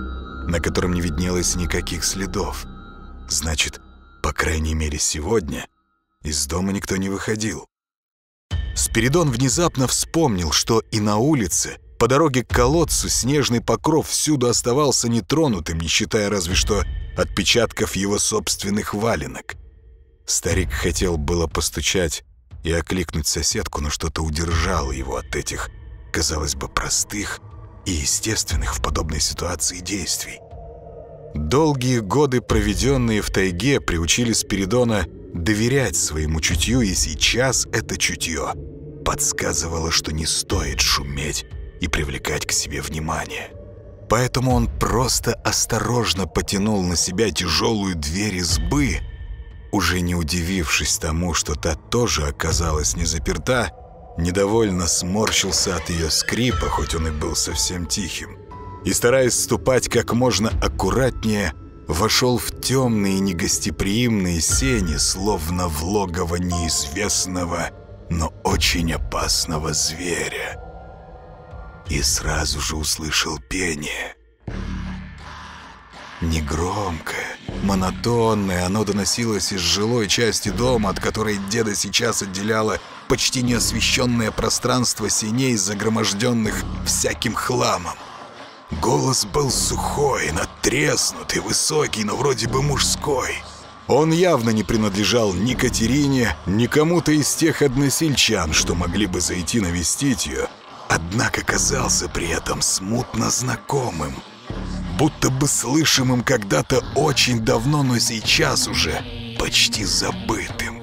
на котором не виднелось никаких следов. Значит, по крайней мере сегодня, из дома никто не выходил. Спиридон внезапно вспомнил, что и на улице, по дороге к колодцу, снежный покров всюду оставался нетронутым, не считая разве что отпечатков его собственных валенок. Старик хотел было постучать и окликнуть соседку, но что-то удержало его от этих, казалось бы, простых и естественных в подобной ситуации действий. Долгие годы, проведенные в тайге, приучили Спиридона доверять своему чутью, и сейчас это чутье подсказывало, что не стоит шуметь и привлекать к себе внимание. Поэтому он просто осторожно потянул на себя тяжелую дверь избы, уже не удивившись тому, что та тоже оказалась не заперта, недовольно сморщился от ее скрипа, хоть он и был совсем тихим, и, стараясь ступать как можно аккуратнее, вошел в темные негостеприимные сени, словно в логово неизвестного, но очень опасного зверя. И сразу же услышал пение. Негромкое, монотонное, оно доносилось из жилой части дома, от которой деда сейчас отделяло почти неосвещенное пространство синей, загроможденных всяким хламом. Голос был сухой, надтреснутый, высокий, но вроде бы мужской. Он явно не принадлежал ни Катерине, ни кому-то из тех односельчан, что могли бы зайти навестить ее, однако казался при этом смутно знакомым, будто бы слышимым когда-то очень давно, но сейчас уже почти забытым.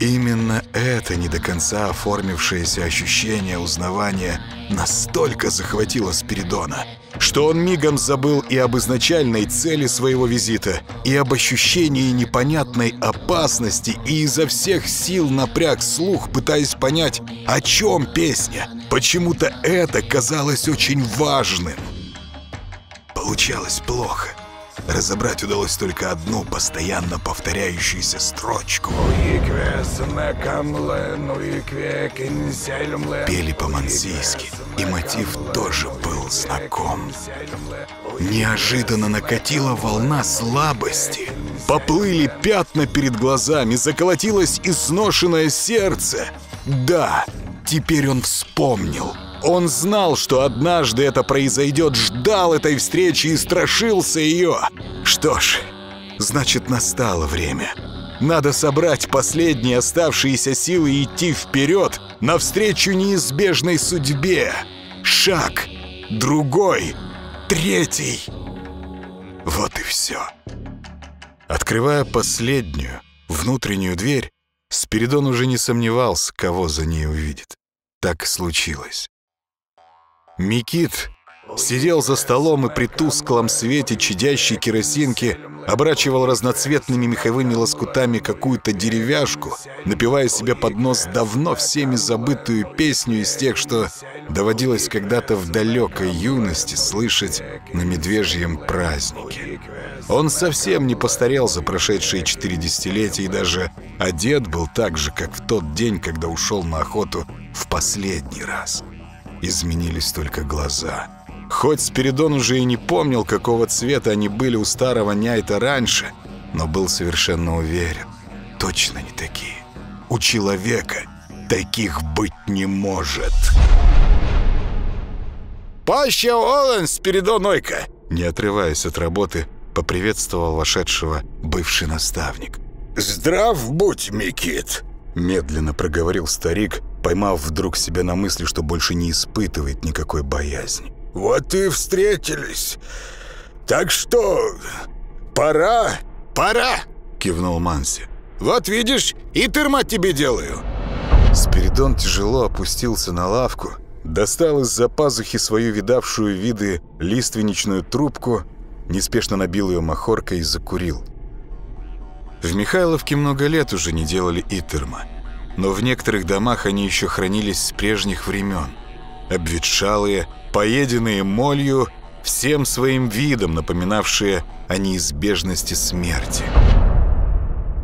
Именно это не до конца оформившееся ощущение узнавания настолько захватило Спиридона, что он мигом забыл и об изначальной цели своего визита, и об ощущении непонятной опасности, и изо всех сил напряг слух, пытаясь понять, о чем песня. Почему-то это казалось очень важным. Получалось плохо. Разобрать удалось только одну постоянно повторяющуюся строчку. Пели по-мансийски, и мотив тоже был знаком. Неожиданно накатила волна слабости. Поплыли пятна перед глазами, заколотилось изношенное сердце. Да, теперь он вспомнил — он знал, что однажды это произойдет, ждал этой встречи и страшился ее. Что ж, значит, настало время. Надо собрать последние оставшиеся силы и идти вперед, навстречу неизбежной судьбе. Шаг, другой, третий. Вот и все. Открывая последнюю, внутреннюю дверь, Спиридон уже не сомневался, кого за ней увидит. Так случилось. Микит сидел за столом и при тусклом свете чадящей керосинки обрачивал разноцветными меховыми лоскутами какую-то деревяшку, напевая себе под нос давно всеми забытую песню из тех, что доводилось когда-то в далекой юности слышать на медвежьем празднике. Он совсем не постарел за прошедшие четыре десятилетия и даже одет был так же, как в тот день, когда ушел на охоту в последний раз. Изменились только глаза. Хоть Спиридон уже и не помнил, какого цвета они были у старого Няйта раньше, но был совершенно уверен. Точно не такие. У человека таких быть не может. «Паща Олен, Спиридон Ойка!» Не отрываясь от работы, поприветствовал вошедшего бывший наставник. «Здрав будь, Микит!» Медленно проговорил старик, поймав вдруг себя на мысли, что больше не испытывает никакой боязни. «Вот и встретились. Так что, пора?» «Пора!» — кивнул Манси. «Вот видишь, и тырмать тебе делаю!» Спиридон тяжело опустился на лавку, достал из-за пазухи свою видавшую виды лиственничную трубку, неспешно набил ее махоркой и закурил. В Михайловке много лет уже не делали итерма, но в некоторых домах они еще хранились с прежних времен. обветшалые, поеденные молью, всем своим видом напоминавшие о неизбежности смерти.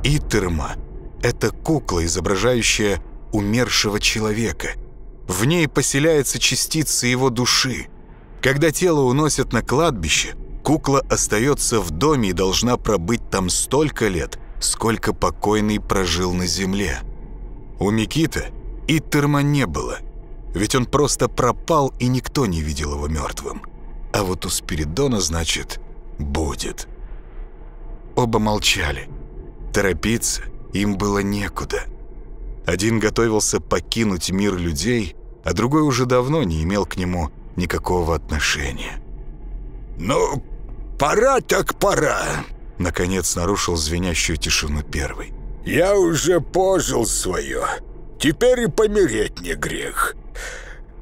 Итерма — это кукла, изображающая умершего человека. В ней поселяется частица его души. Когда тело уносят на кладбище, кукла остается в доме и должна пробыть там столько лет, сколько покойный прожил на земле. У Микита Итерма не было, ведь он просто пропал, и никто не видел его мертвым. А вот у Спиридона, значит, будет. Оба молчали. Торопиться им было некуда. Один готовился покинуть мир людей, а другой уже давно не имел к нему никакого отношения. «Ну, пора так пора», — наконец нарушил звенящую тишину первый. «Я уже пожил свое. Теперь и помереть не грех.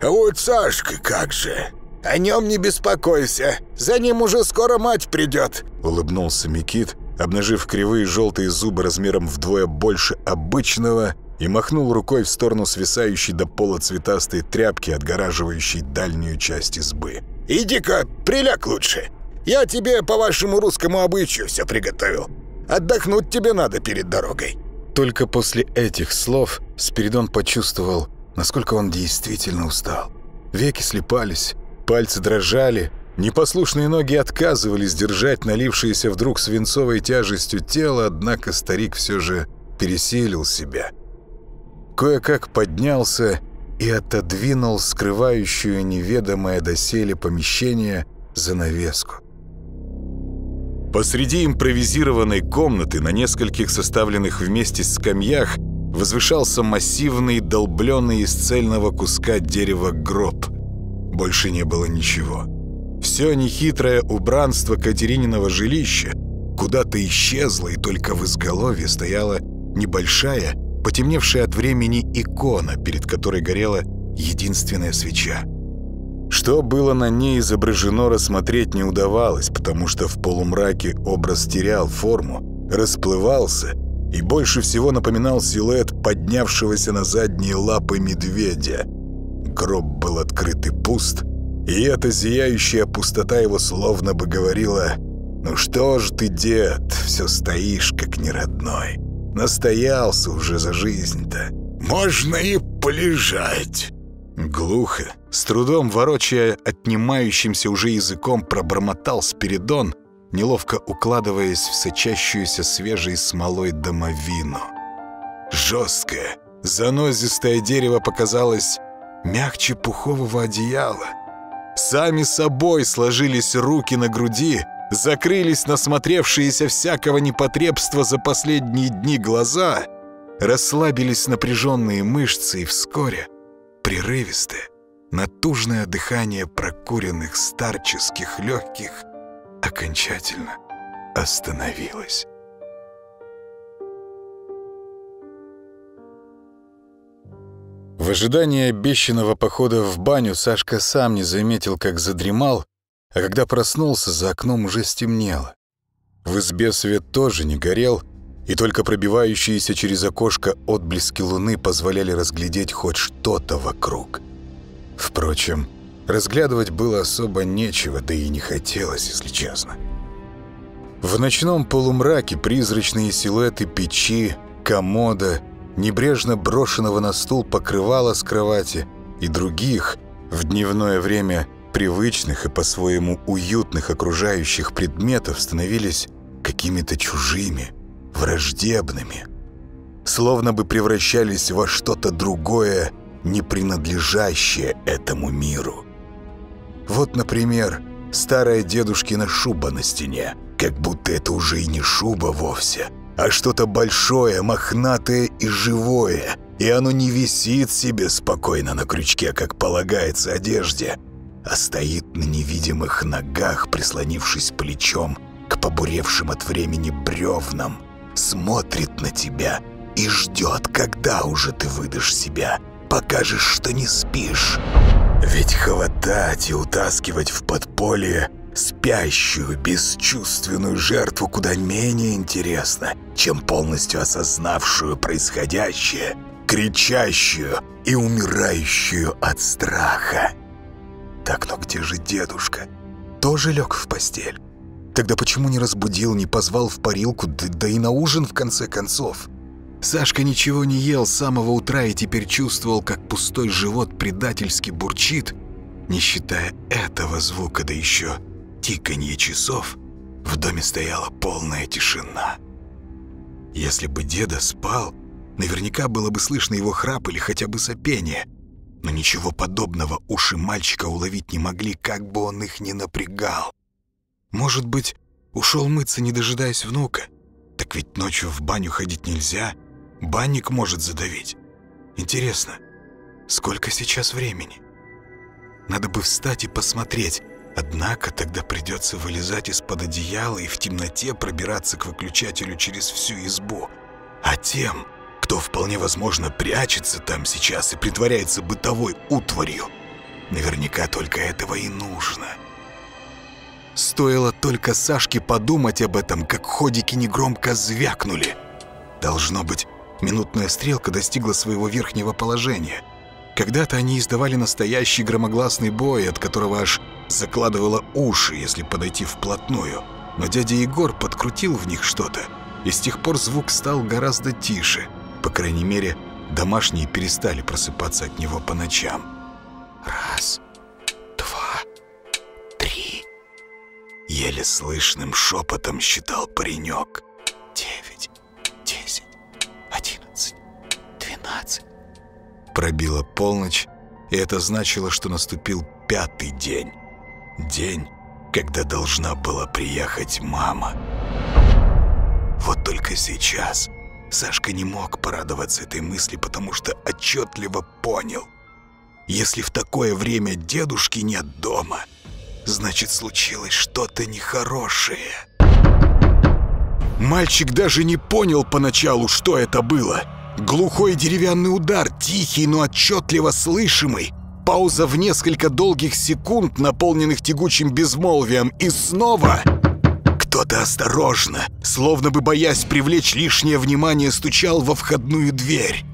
А вот Сашка как же...» «О нем не беспокойся, за ним уже скоро мать придет», — улыбнулся Микит, обнажив кривые желтые зубы размером вдвое больше обычного и махнул рукой в сторону свисающей до пола цветастой тряпки, отгораживающей дальнюю часть избы. «Иди-ка, приляг лучше. Я тебе по вашему русскому обычаю все приготовил. Отдохнуть тебе надо перед дорогой». Только после этих слов Спиридон почувствовал, насколько он действительно устал. Веки слепались, Пальцы дрожали, непослушные ноги отказывались держать налившееся вдруг свинцовой тяжестью тело, однако старик все же пересилил себя. Кое-как поднялся и отодвинул скрывающую неведомое доселе помещение занавеску. Посреди импровизированной комнаты на нескольких составленных вместе скамьях возвышался массивный, долбленный из цельного куска дерева гроб. Больше не было ничего. Все нехитрое убранство Катерининого жилища куда-то исчезло, и только в изголовье стояла небольшая, потемневшая от времени икона, перед которой горела единственная свеча. Что было на ней изображено, рассмотреть не удавалось, потому что в полумраке образ терял форму, расплывался и больше всего напоминал силуэт поднявшегося на задние лапы медведя. Гроб был открыт и пуст, и эта зияющая пустота его словно бы говорила «Ну что ж ты, дед, все стоишь, как неродной. Настоялся уже за жизнь-то. Можно и полежать». Глухо, с трудом ворочая отнимающимся уже языком, пробормотал Спиридон, неловко укладываясь в сочащуюся свежей смолой домовину. Жесткое, занозистое дерево показалось мягче пухового одеяла. Сами собой сложились руки на груди, закрылись насмотревшиеся всякого непотребства за последние дни глаза, расслабились напряженные мышцы и вскоре прерывистое, натужное дыхание прокуренных старческих легких окончательно остановилось. В ожидании обещанного похода в баню Сашка сам не заметил, как задремал, а когда проснулся, за окном уже стемнело. В избе свет тоже не горел, и только пробивающиеся через окошко отблески луны позволяли разглядеть хоть что-то вокруг. Впрочем, разглядывать было особо нечего, да и не хотелось, если честно. В ночном полумраке призрачные силуэты печи, комода — небрежно брошенного на стул покрывала с кровати и других, в дневное время привычных и по-своему уютных окружающих предметов становились какими-то чужими, враждебными, словно бы превращались во что-то другое, не принадлежащее этому миру. Вот, например, старая дедушкина шуба на стене, как будто это уже и не шуба вовсе – а что-то большое, мохнатое и живое, и оно не висит себе спокойно на крючке, как полагается одежде, а стоит на невидимых ногах, прислонившись плечом к побуревшим от времени бревнам, смотрит на тебя и ждет, когда уже ты выдашь себя, покажешь, что не спишь. Ведь хватать и утаскивать в подполье – спящую, бесчувственную жертву куда менее интересно, чем полностью осознавшую происходящее, кричащую и умирающую от страха. Так, но где же дедушка? Тоже лег в постель? Тогда почему не разбудил, не позвал в парилку, да, да и на ужин в конце концов? Сашка ничего не ел с самого утра и теперь чувствовал, как пустой живот предательски бурчит, не считая этого звука, да еще тиканье часов, в доме стояла полная тишина. Если бы деда спал, наверняка было бы слышно его храп или хотя бы сопение. Но ничего подобного уши мальчика уловить не могли, как бы он их ни напрягал. Может быть, ушел мыться, не дожидаясь внука? Так ведь ночью в баню ходить нельзя, банник может задавить. Интересно, сколько сейчас времени? Надо бы встать и посмотреть, однако тогда придется вылезать из-под одеяла и в темноте пробираться к выключателю через всю избу. А тем, кто вполне возможно прячется там сейчас и притворяется бытовой утварью. Наверняка только этого и нужно. Стоило только Сашке подумать об этом, как ходики негромко звякнули. Должно быть, минутная стрелка достигла своего верхнего положения. Когда-то они издавали настоящий громогласный бой, от которого аж закладывало уши, если подойти вплотную. Но дядя Егор подкрутил в них что-то, и с тех пор звук стал гораздо тише – по крайней мере, домашние перестали просыпаться от него по ночам. «Раз, два, три...» Еле слышным шепотом считал паренек. «Девять, десять, одиннадцать, двенадцать...» Пробила полночь, и это значило, что наступил пятый день. День, когда должна была приехать мама. Вот только сейчас Сашка не мог порадоваться этой мысли, потому что отчетливо понял. Если в такое время дедушки нет дома, значит случилось что-то нехорошее. Мальчик даже не понял поначалу, что это было. Глухой деревянный удар, тихий, но отчетливо слышимый. Пауза в несколько долгих секунд, наполненных тягучим безмолвием, и снова... Кто-то осторожно, словно бы боясь привлечь лишнее внимание, стучал во входную дверь.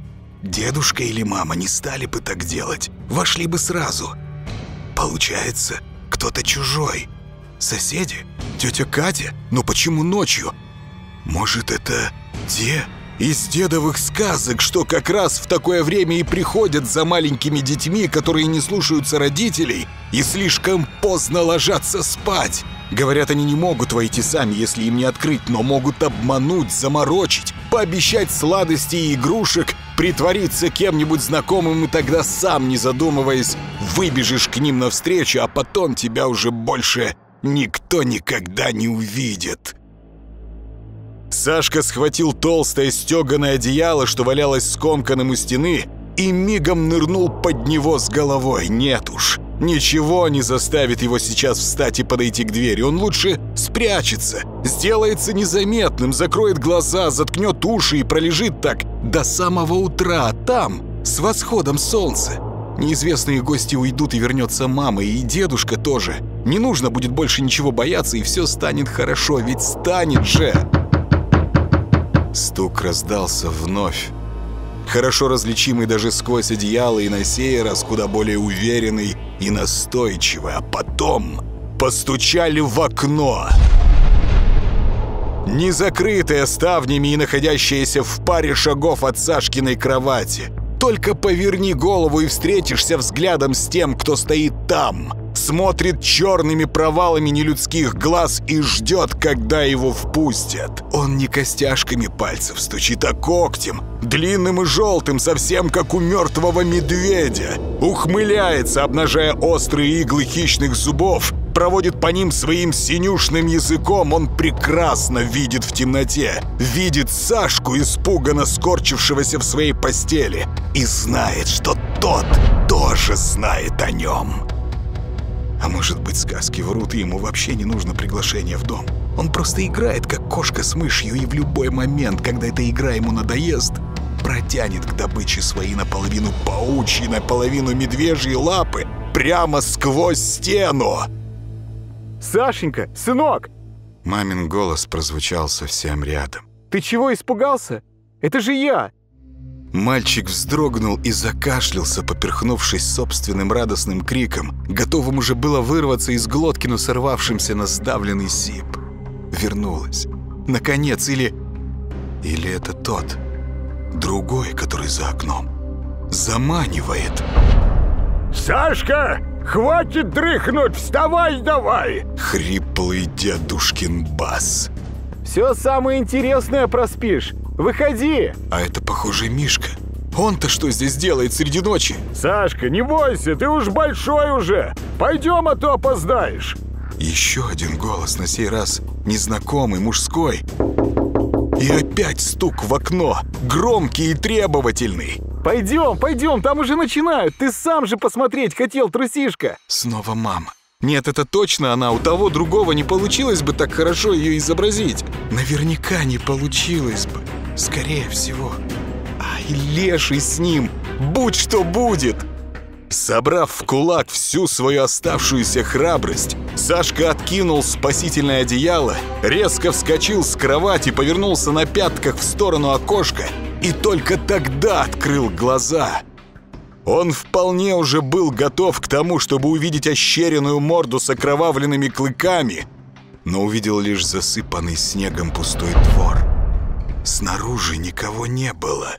Дедушка или мама не стали бы так делать, вошли бы сразу. Получается, кто-то чужой. Соседи? Тетя Катя? Но почему ночью? Может, это те из дедовых сказок, что как раз в такое время и приходят за маленькими детьми, которые не слушаются родителей и слишком поздно ложатся спать? Говорят, они не могут войти сами, если им не открыть, но могут обмануть, заморочить, пообещать сладости и игрушек, притвориться кем-нибудь знакомым и тогда сам, не задумываясь, выбежишь к ним навстречу, а потом тебя уже больше никто никогда не увидит. Сашка схватил толстое стеганое одеяло, что валялось скомканным у стены, и мигом нырнул под него с головой. Нет уж, Ничего не заставит его сейчас встать и подойти к двери. Он лучше спрячется, сделается незаметным, закроет глаза, заткнет уши и пролежит так до самого утра, там, с восходом солнца. Неизвестные гости уйдут и вернется мама, и дедушка тоже. Не нужно будет больше ничего бояться, и все станет хорошо, ведь станет же. Стук раздался вновь хорошо различимый даже сквозь одеяло и на сей раз куда более уверенный и настойчивый, а потом постучали в окно. Не закрытое ставнями и находящееся в паре шагов от Сашкиной кровати. Только поверни голову и встретишься взглядом с тем, кто стоит там, смотрит черными провалами нелюдских глаз и ждет, когда его впустят. Он не костяшками пальцев стучит, а когтем, длинным и желтым, совсем как у мертвого медведя. Ухмыляется, обнажая острые иглы хищных зубов, проводит по ним своим синюшным языком. Он прекрасно видит в темноте, видит Сашку, испуганно скорчившегося в своей постели, и знает, что тот тоже знает о нем. А может быть, сказки врут, и ему вообще не нужно приглашение в дом. Он просто играет, как кошка с мышью, и в любой момент, когда эта игра ему надоест, протянет к добыче свои наполовину паучьи, наполовину медвежьи лапы прямо сквозь стену. «Сашенька, сынок!» Мамин голос прозвучал совсем рядом. «Ты чего испугался? Это же я!» Мальчик вздрогнул и закашлялся, поперхнувшись собственным радостным криком, готовым уже было вырваться из глотки, но сорвавшимся на сдавленный сип. Вернулась. Наконец, или... Или это тот, другой, который за окном. Заманивает. «Сашка, хватит дрыхнуть, вставай давай!» Хриплый дедушкин бас. Все самое интересное проспишь. Выходи! А это, похоже, Мишка. Он-то что здесь делает среди ночи? «Сашка, не бойся, ты уж большой уже! Пойдем, а то опоздаешь!» Еще один голос, на сей раз незнакомый, мужской. И опять стук в окно, громкий и требовательный. Пойдем, пойдем, там уже начинают. Ты сам же посмотреть хотел, трусишка. Снова мама. Нет, это точно она. У того другого не получилось бы так хорошо ее изобразить. Наверняка не получилось бы. Скорее всего. Ай, леший с ним. Будь что будет. Собрав в кулак всю свою оставшуюся храбрость, Сашка откинул спасительное одеяло, резко вскочил с кровати, повернулся на пятках в сторону окошка и только тогда открыл глаза. Он вполне уже был готов к тому, чтобы увидеть ощеренную морду с окровавленными клыками, но увидел лишь засыпанный снегом пустой двор. Снаружи никого не было.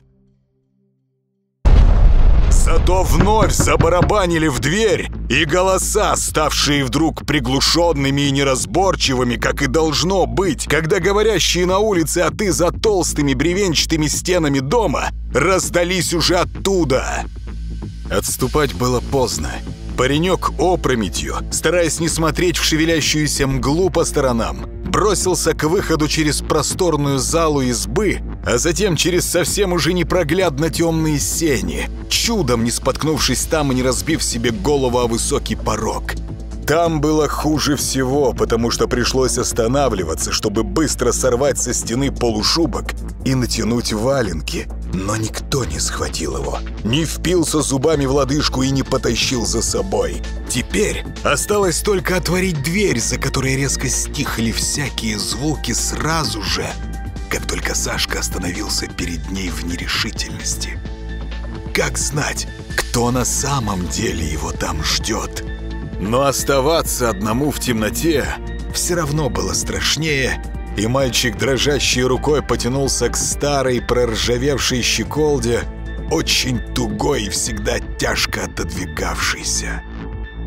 Зато вновь забарабанили в дверь, и голоса, ставшие вдруг приглушенными и неразборчивыми, как и должно быть, когда говорящие на улице, а ты за толстыми бревенчатыми стенами дома, раздались уже оттуда. Отступать было поздно. Паренек опрометью, стараясь не смотреть в шевелящуюся мглу по сторонам, бросился к выходу через просторную залу избы, а затем через совсем уже непроглядно темные сени, чудом не споткнувшись там и не разбив себе голову о высокий порог. Там было хуже всего, потому что пришлось останавливаться, чтобы быстро сорвать со стены полушубок и натянуть валенки. Но никто не схватил его, не впился зубами в лодыжку и не потащил за собой. Теперь осталось только отворить дверь, за которой резко стихли всякие звуки сразу же, как только Сашка остановился перед ней в нерешительности. Как знать, кто на самом деле его там ждет? Но оставаться одному в темноте все равно было страшнее, и мальчик дрожащей рукой потянулся к старой проржавевшей щеколде, очень тугой и всегда тяжко отодвигавшейся.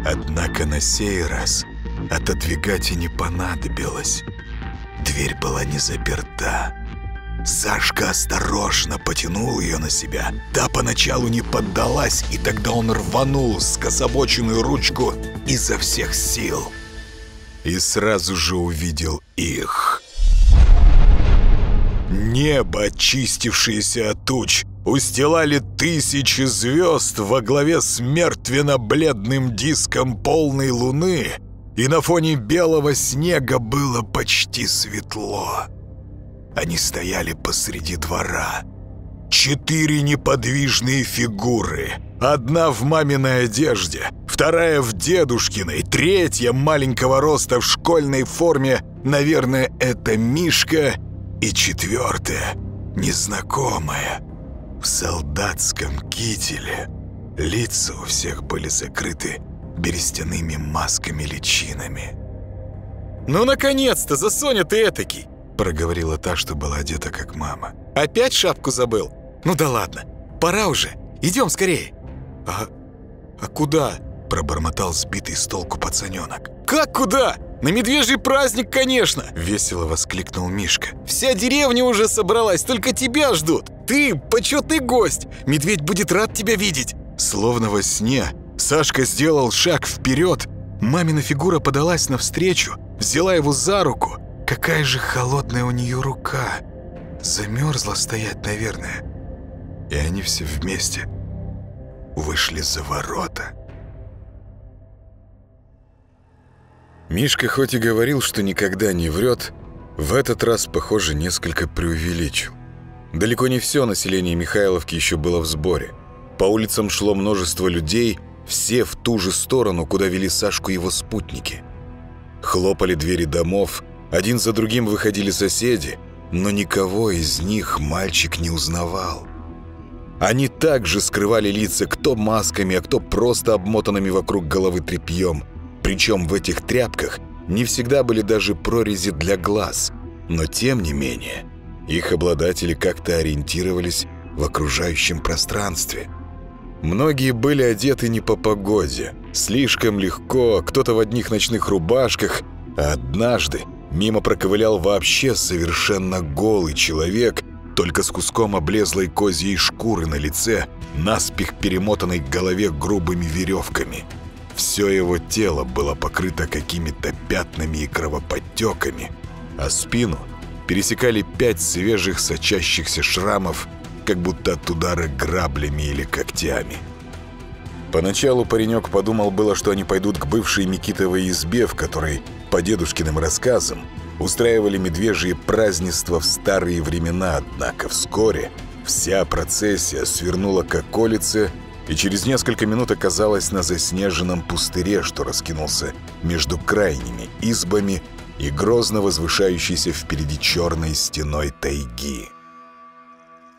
Однако на сей раз отодвигать и не понадобилось. Дверь была не заперта. Сашка осторожно потянул ее на себя. Та поначалу не поддалась, и тогда он рванул скособоченную ручку изо всех сил. И сразу же увидел их. Небо, очистившееся от туч, устилали тысячи звезд во главе с мертвенно-бледным диском полной луны, и на фоне белого снега было почти светло. Они стояли посреди двора. Четыре неподвижные фигуры. Одна в маминой одежде, вторая в дедушкиной, третья маленького роста в школьной форме, наверное, это Мишка, и четвертая, незнакомая, в солдатском кителе. Лица у всех были закрыты берестяными масками-личинами. «Ну, наконец-то, засоня ты этакий!» Проговорила та, что была одета как мама. «Опять шапку забыл? Ну да ладно, пора уже, идем скорее!» «А, а куда?» Пробормотал сбитый с толку пацаненок. «Как куда? На медвежий праздник, конечно!» Весело воскликнул Мишка. «Вся деревня уже собралась, только тебя ждут! Ты почетный гость! Медведь будет рад тебя видеть!» Словно во сне, Сашка сделал шаг вперед. Мамина фигура подалась навстречу, взяла его за руку. Какая же холодная у нее рука! Замерзла стоять, наверное. И они все вместе вышли за ворота. Мишка хоть и говорил, что никогда не врет, в этот раз, похоже, несколько преувеличил. Далеко не все население Михайловки еще было в сборе. По улицам шло множество людей, все в ту же сторону, куда вели Сашку его спутники. Хлопали двери домов, один за другим выходили соседи, но никого из них мальчик не узнавал. Они также скрывали лица, кто масками, а кто просто обмотанными вокруг головы тряпьем. Причем в этих тряпках не всегда были даже прорези для глаз. Но тем не менее, их обладатели как-то ориентировались в окружающем пространстве. Многие были одеты не по погоде, слишком легко, кто-то в одних ночных рубашках, а однажды мимо проковылял вообще совершенно голый человек, только с куском облезлой козьей шкуры на лице, наспех перемотанной к голове грубыми веревками. Все его тело было покрыто какими-то пятнами и кровоподтеками, а спину пересекали пять свежих сочащихся шрамов, как будто от удара граблями или когтями. Поначалу паренек подумал было, что они пойдут к бывшей Микитовой избе, в которой, по дедушкиным рассказам, устраивали медвежьи празднества в старые времена, однако вскоре вся процессия свернула к околице и через несколько минут оказалась на заснеженном пустыре, что раскинулся между крайними избами и грозно возвышающейся впереди черной стеной тайги.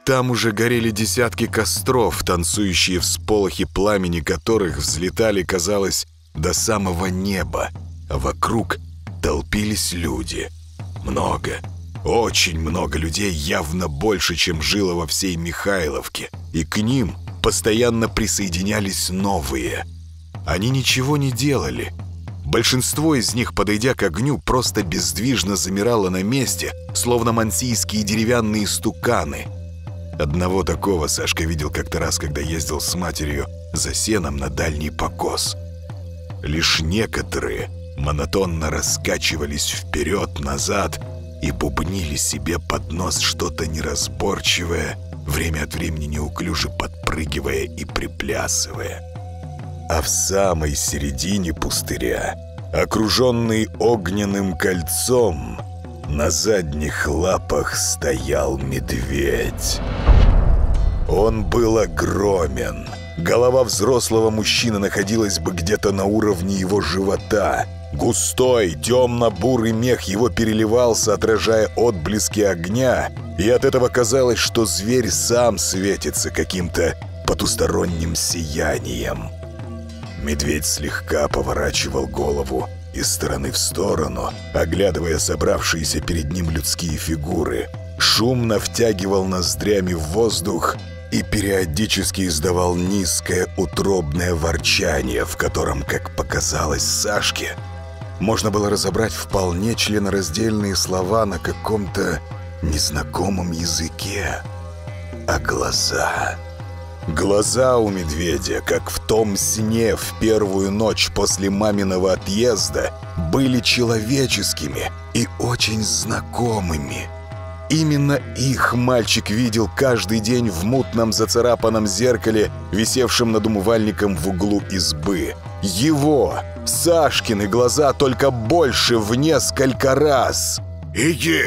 Там уже горели десятки костров, танцующие всполохи пламени которых взлетали, казалось, до самого неба, а вокруг толпились люди. Много, очень много людей, явно больше, чем жило во всей Михайловке, и к ним постоянно присоединялись новые. Они ничего не делали. Большинство из них, подойдя к огню, просто бездвижно замирало на месте, словно мансийские деревянные стуканы – Одного такого Сашка видел как-то раз, когда ездил с матерью за сеном на дальний покос. Лишь некоторые монотонно раскачивались вперед-назад и бубнили себе под нос что-то неразборчивое, время от времени неуклюже подпрыгивая и приплясывая. А в самой середине пустыря, окруженный огненным кольцом, на задних лапах стоял медведь. Он был огромен. Голова взрослого мужчины находилась бы где-то на уровне его живота. Густой, темно-бурый мех его переливался, отражая отблески огня, и от этого казалось, что зверь сам светится каким-то потусторонним сиянием. Медведь слегка поворачивал голову, из стороны в сторону, оглядывая собравшиеся перед ним людские фигуры. Шумно втягивал ноздрями в воздух и периодически издавал низкое утробное ворчание, в котором, как показалось Сашке, можно было разобрать вполне членораздельные слова на каком-то незнакомом языке. А глаза... Глаза у медведя, как в том сне в первую ночь после маминого отъезда, были человеческими и очень знакомыми. Именно их мальчик видел каждый день в мутном зацарапанном зеркале, висевшем над умывальником в углу избы. Его, Сашкины глаза только больше в несколько раз. «Иди,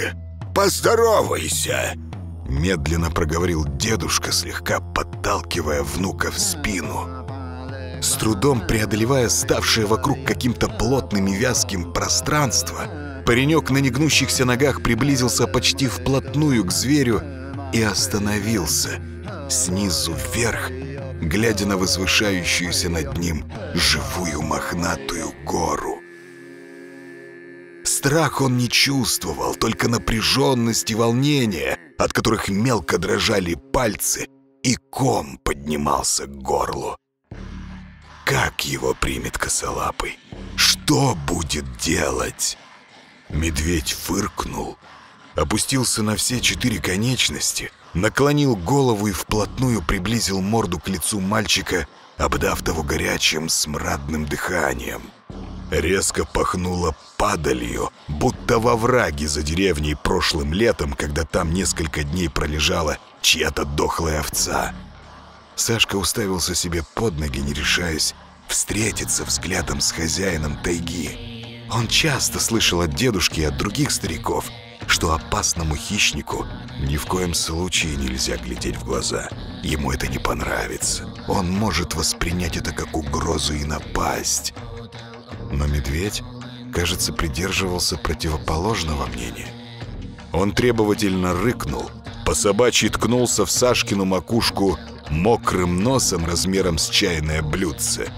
поздоровайся!» Медленно проговорил дедушка, слегка подталкивая внука в спину. С трудом преодолевая ставшее вокруг каким-то плотным и вязким пространство, паренек на негнущихся ногах приблизился почти вплотную к зверю и остановился снизу вверх, глядя на возвышающуюся над ним живую мохнатую гору. Страх он не чувствовал, только напряженность и волнение, от которых мелко дрожали пальцы, и ком поднимался к горлу. Как его примет косолапый? Что будет делать? Медведь фыркнул, опустился на все четыре конечности, наклонил голову и вплотную приблизил морду к лицу мальчика, обдав того горячим смрадным дыханием. Резко пахнуло падалью, будто во враге за деревней прошлым летом, когда там несколько дней пролежала чья-то дохлая овца. Сашка уставился себе под ноги, не решаясь встретиться взглядом с хозяином тайги. Он часто слышал от дедушки и от других стариков, что опасному хищнику ни в коем случае нельзя глядеть в глаза. Ему это не понравится. Он может воспринять это как угрозу и напасть. Но медведь, кажется, придерживался противоположного мнения. Он требовательно рыкнул, по собачьи ткнулся в Сашкину макушку мокрым носом размером с чайное блюдце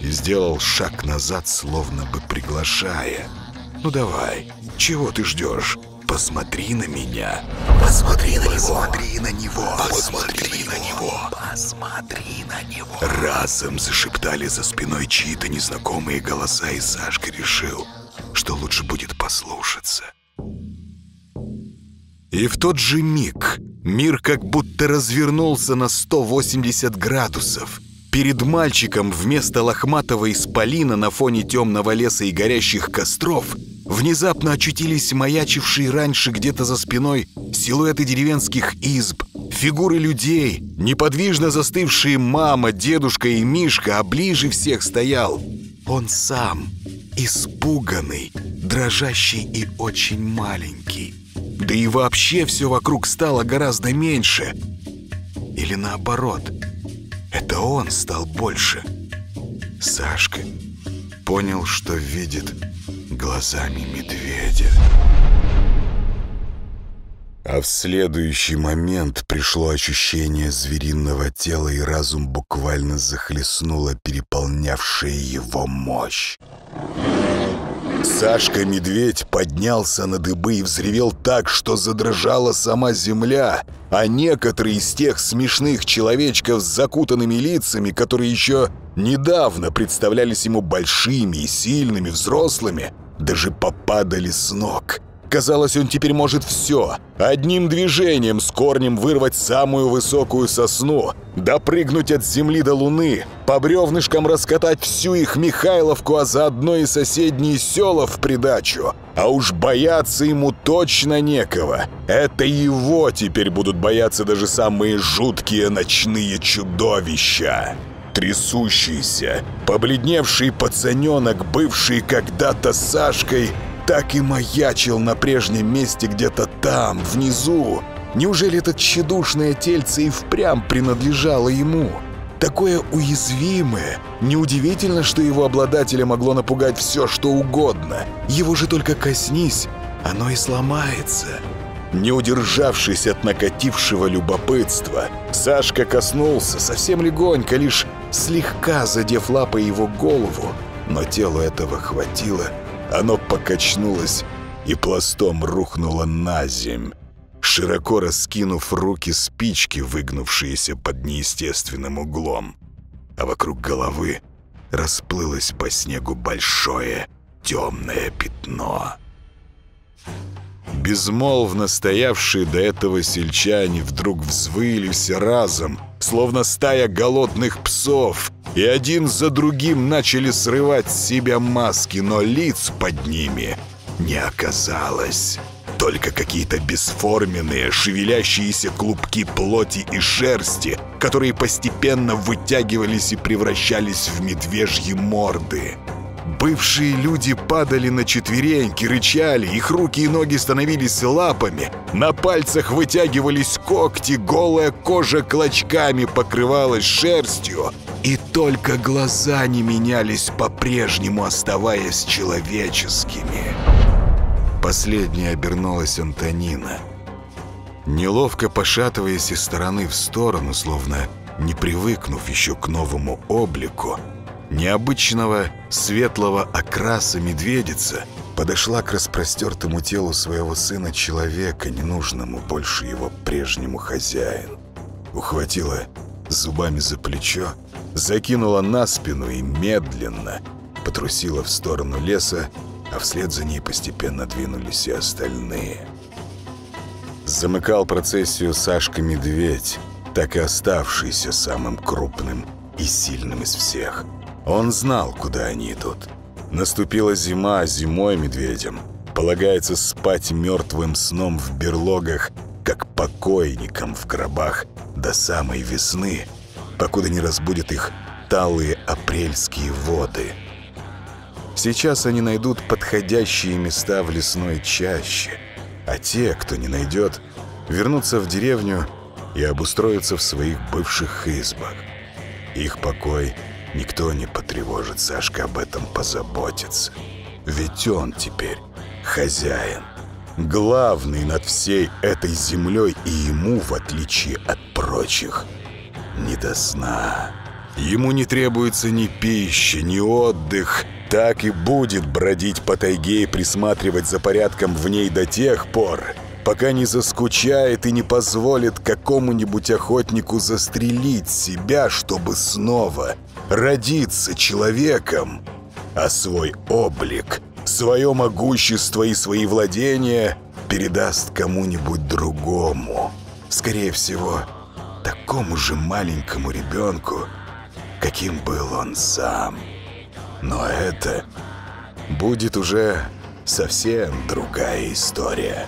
и сделал шаг назад, словно бы приглашая. «Ну давай, чего ты ждешь? Посмотри на меня. Посмотри на посмотри него. На него. Посмотри на него. Посмотри на него. Разом зашептали за спиной чьи-то незнакомые голоса, и Сашка решил, что лучше будет послушаться. И в тот же миг мир как будто развернулся на 180 градусов. Перед мальчиком вместо лохматого исполина на фоне темного леса и горящих костров внезапно очутились маячившие раньше где-то за спиной силуэты деревенских изб, фигуры людей, неподвижно застывшие мама, дедушка и Мишка, а ближе всех стоял он сам, испуганный, дрожащий и очень маленький. Да и вообще все вокруг стало гораздо меньше. Или наоборот, это он стал больше. Сашка понял, что видит глазами медведя. А в следующий момент пришло ощущение звериного тела, и разум буквально захлестнула переполнявшая его мощь. Сашка-медведь поднялся на дыбы и взревел так, что задрожала сама земля, а некоторые из тех смешных человечков с закутанными лицами, которые еще недавно представлялись ему большими и сильными взрослыми, даже попадали с ног. Казалось, он теперь может все. Одним движением с корнем вырвать самую высокую сосну, допрыгнуть от земли до луны, по бревнышкам раскатать всю их Михайловку, а заодно и соседние села в придачу. А уж бояться ему точно некого. Это его теперь будут бояться даже самые жуткие ночные чудовища трясущийся, побледневший пацаненок, бывший когда-то Сашкой, так и маячил на прежнем месте где-то там, внизу. Неужели это тщедушное тельце и впрямь принадлежало ему? Такое уязвимое. Неудивительно, что его обладателя могло напугать все, что угодно. Его же только коснись, оно и сломается. Не удержавшись от накатившего любопытства, Сашка коснулся совсем легонько, лишь слегка задев лапой его голову, но телу этого хватило — оно покачнулось и пластом рухнуло на земь, широко раскинув руки спички, выгнувшиеся под неестественным углом. А вокруг головы расплылось по снегу большое темное пятно. Безмолвно стоявшие до этого сельчане вдруг взвыли все разом, словно стая голодных псов, и один за другим начали срывать с себя маски, но лиц под ними не оказалось. Только какие-то бесформенные, шевелящиеся клубки плоти и шерсти, которые постепенно вытягивались и превращались в медвежьи морды. Бывшие люди падали на четвереньки, рычали, их руки и ноги становились лапами, на пальцах вытягивались когти, голая кожа клочками покрывалась шерстью, и только глаза не менялись по-прежнему, оставаясь человеческими. Последняя обернулась Антонина. Неловко пошатываясь из стороны в сторону, словно не привыкнув еще к новому облику, необычного светлого окраса медведица подошла к распростертому телу своего сына человека, ненужному больше его прежнему хозяину. Ухватила зубами за плечо, закинула на спину и медленно потрусила в сторону леса, а вслед за ней постепенно двинулись и остальные. Замыкал процессию Сашка-медведь, так и оставшийся самым крупным и сильным из всех – он знал, куда они идут. Наступила зима, а зимой медведям полагается спать мертвым сном в берлогах, как покойникам в гробах до самой весны, покуда не разбудят их талые апрельские воды. Сейчас они найдут подходящие места в лесной чаще, а те, кто не найдет, вернутся в деревню и обустроятся в своих бывших избах. Их покой — Никто не потревожит, Сашка об этом позаботится. Ведь он теперь хозяин. Главный над всей этой землей и ему, в отличие от прочих, не до сна. Ему не требуется ни пища, ни отдых. Так и будет бродить по тайге и присматривать за порядком в ней до тех пор, пока не заскучает и не позволит какому-нибудь охотнику застрелить себя, чтобы снова родиться человеком, а свой облик, свое могущество и свои владения передаст кому-нибудь другому. Скорее всего, такому же маленькому ребенку, каким был он сам. Но это будет уже совсем другая история.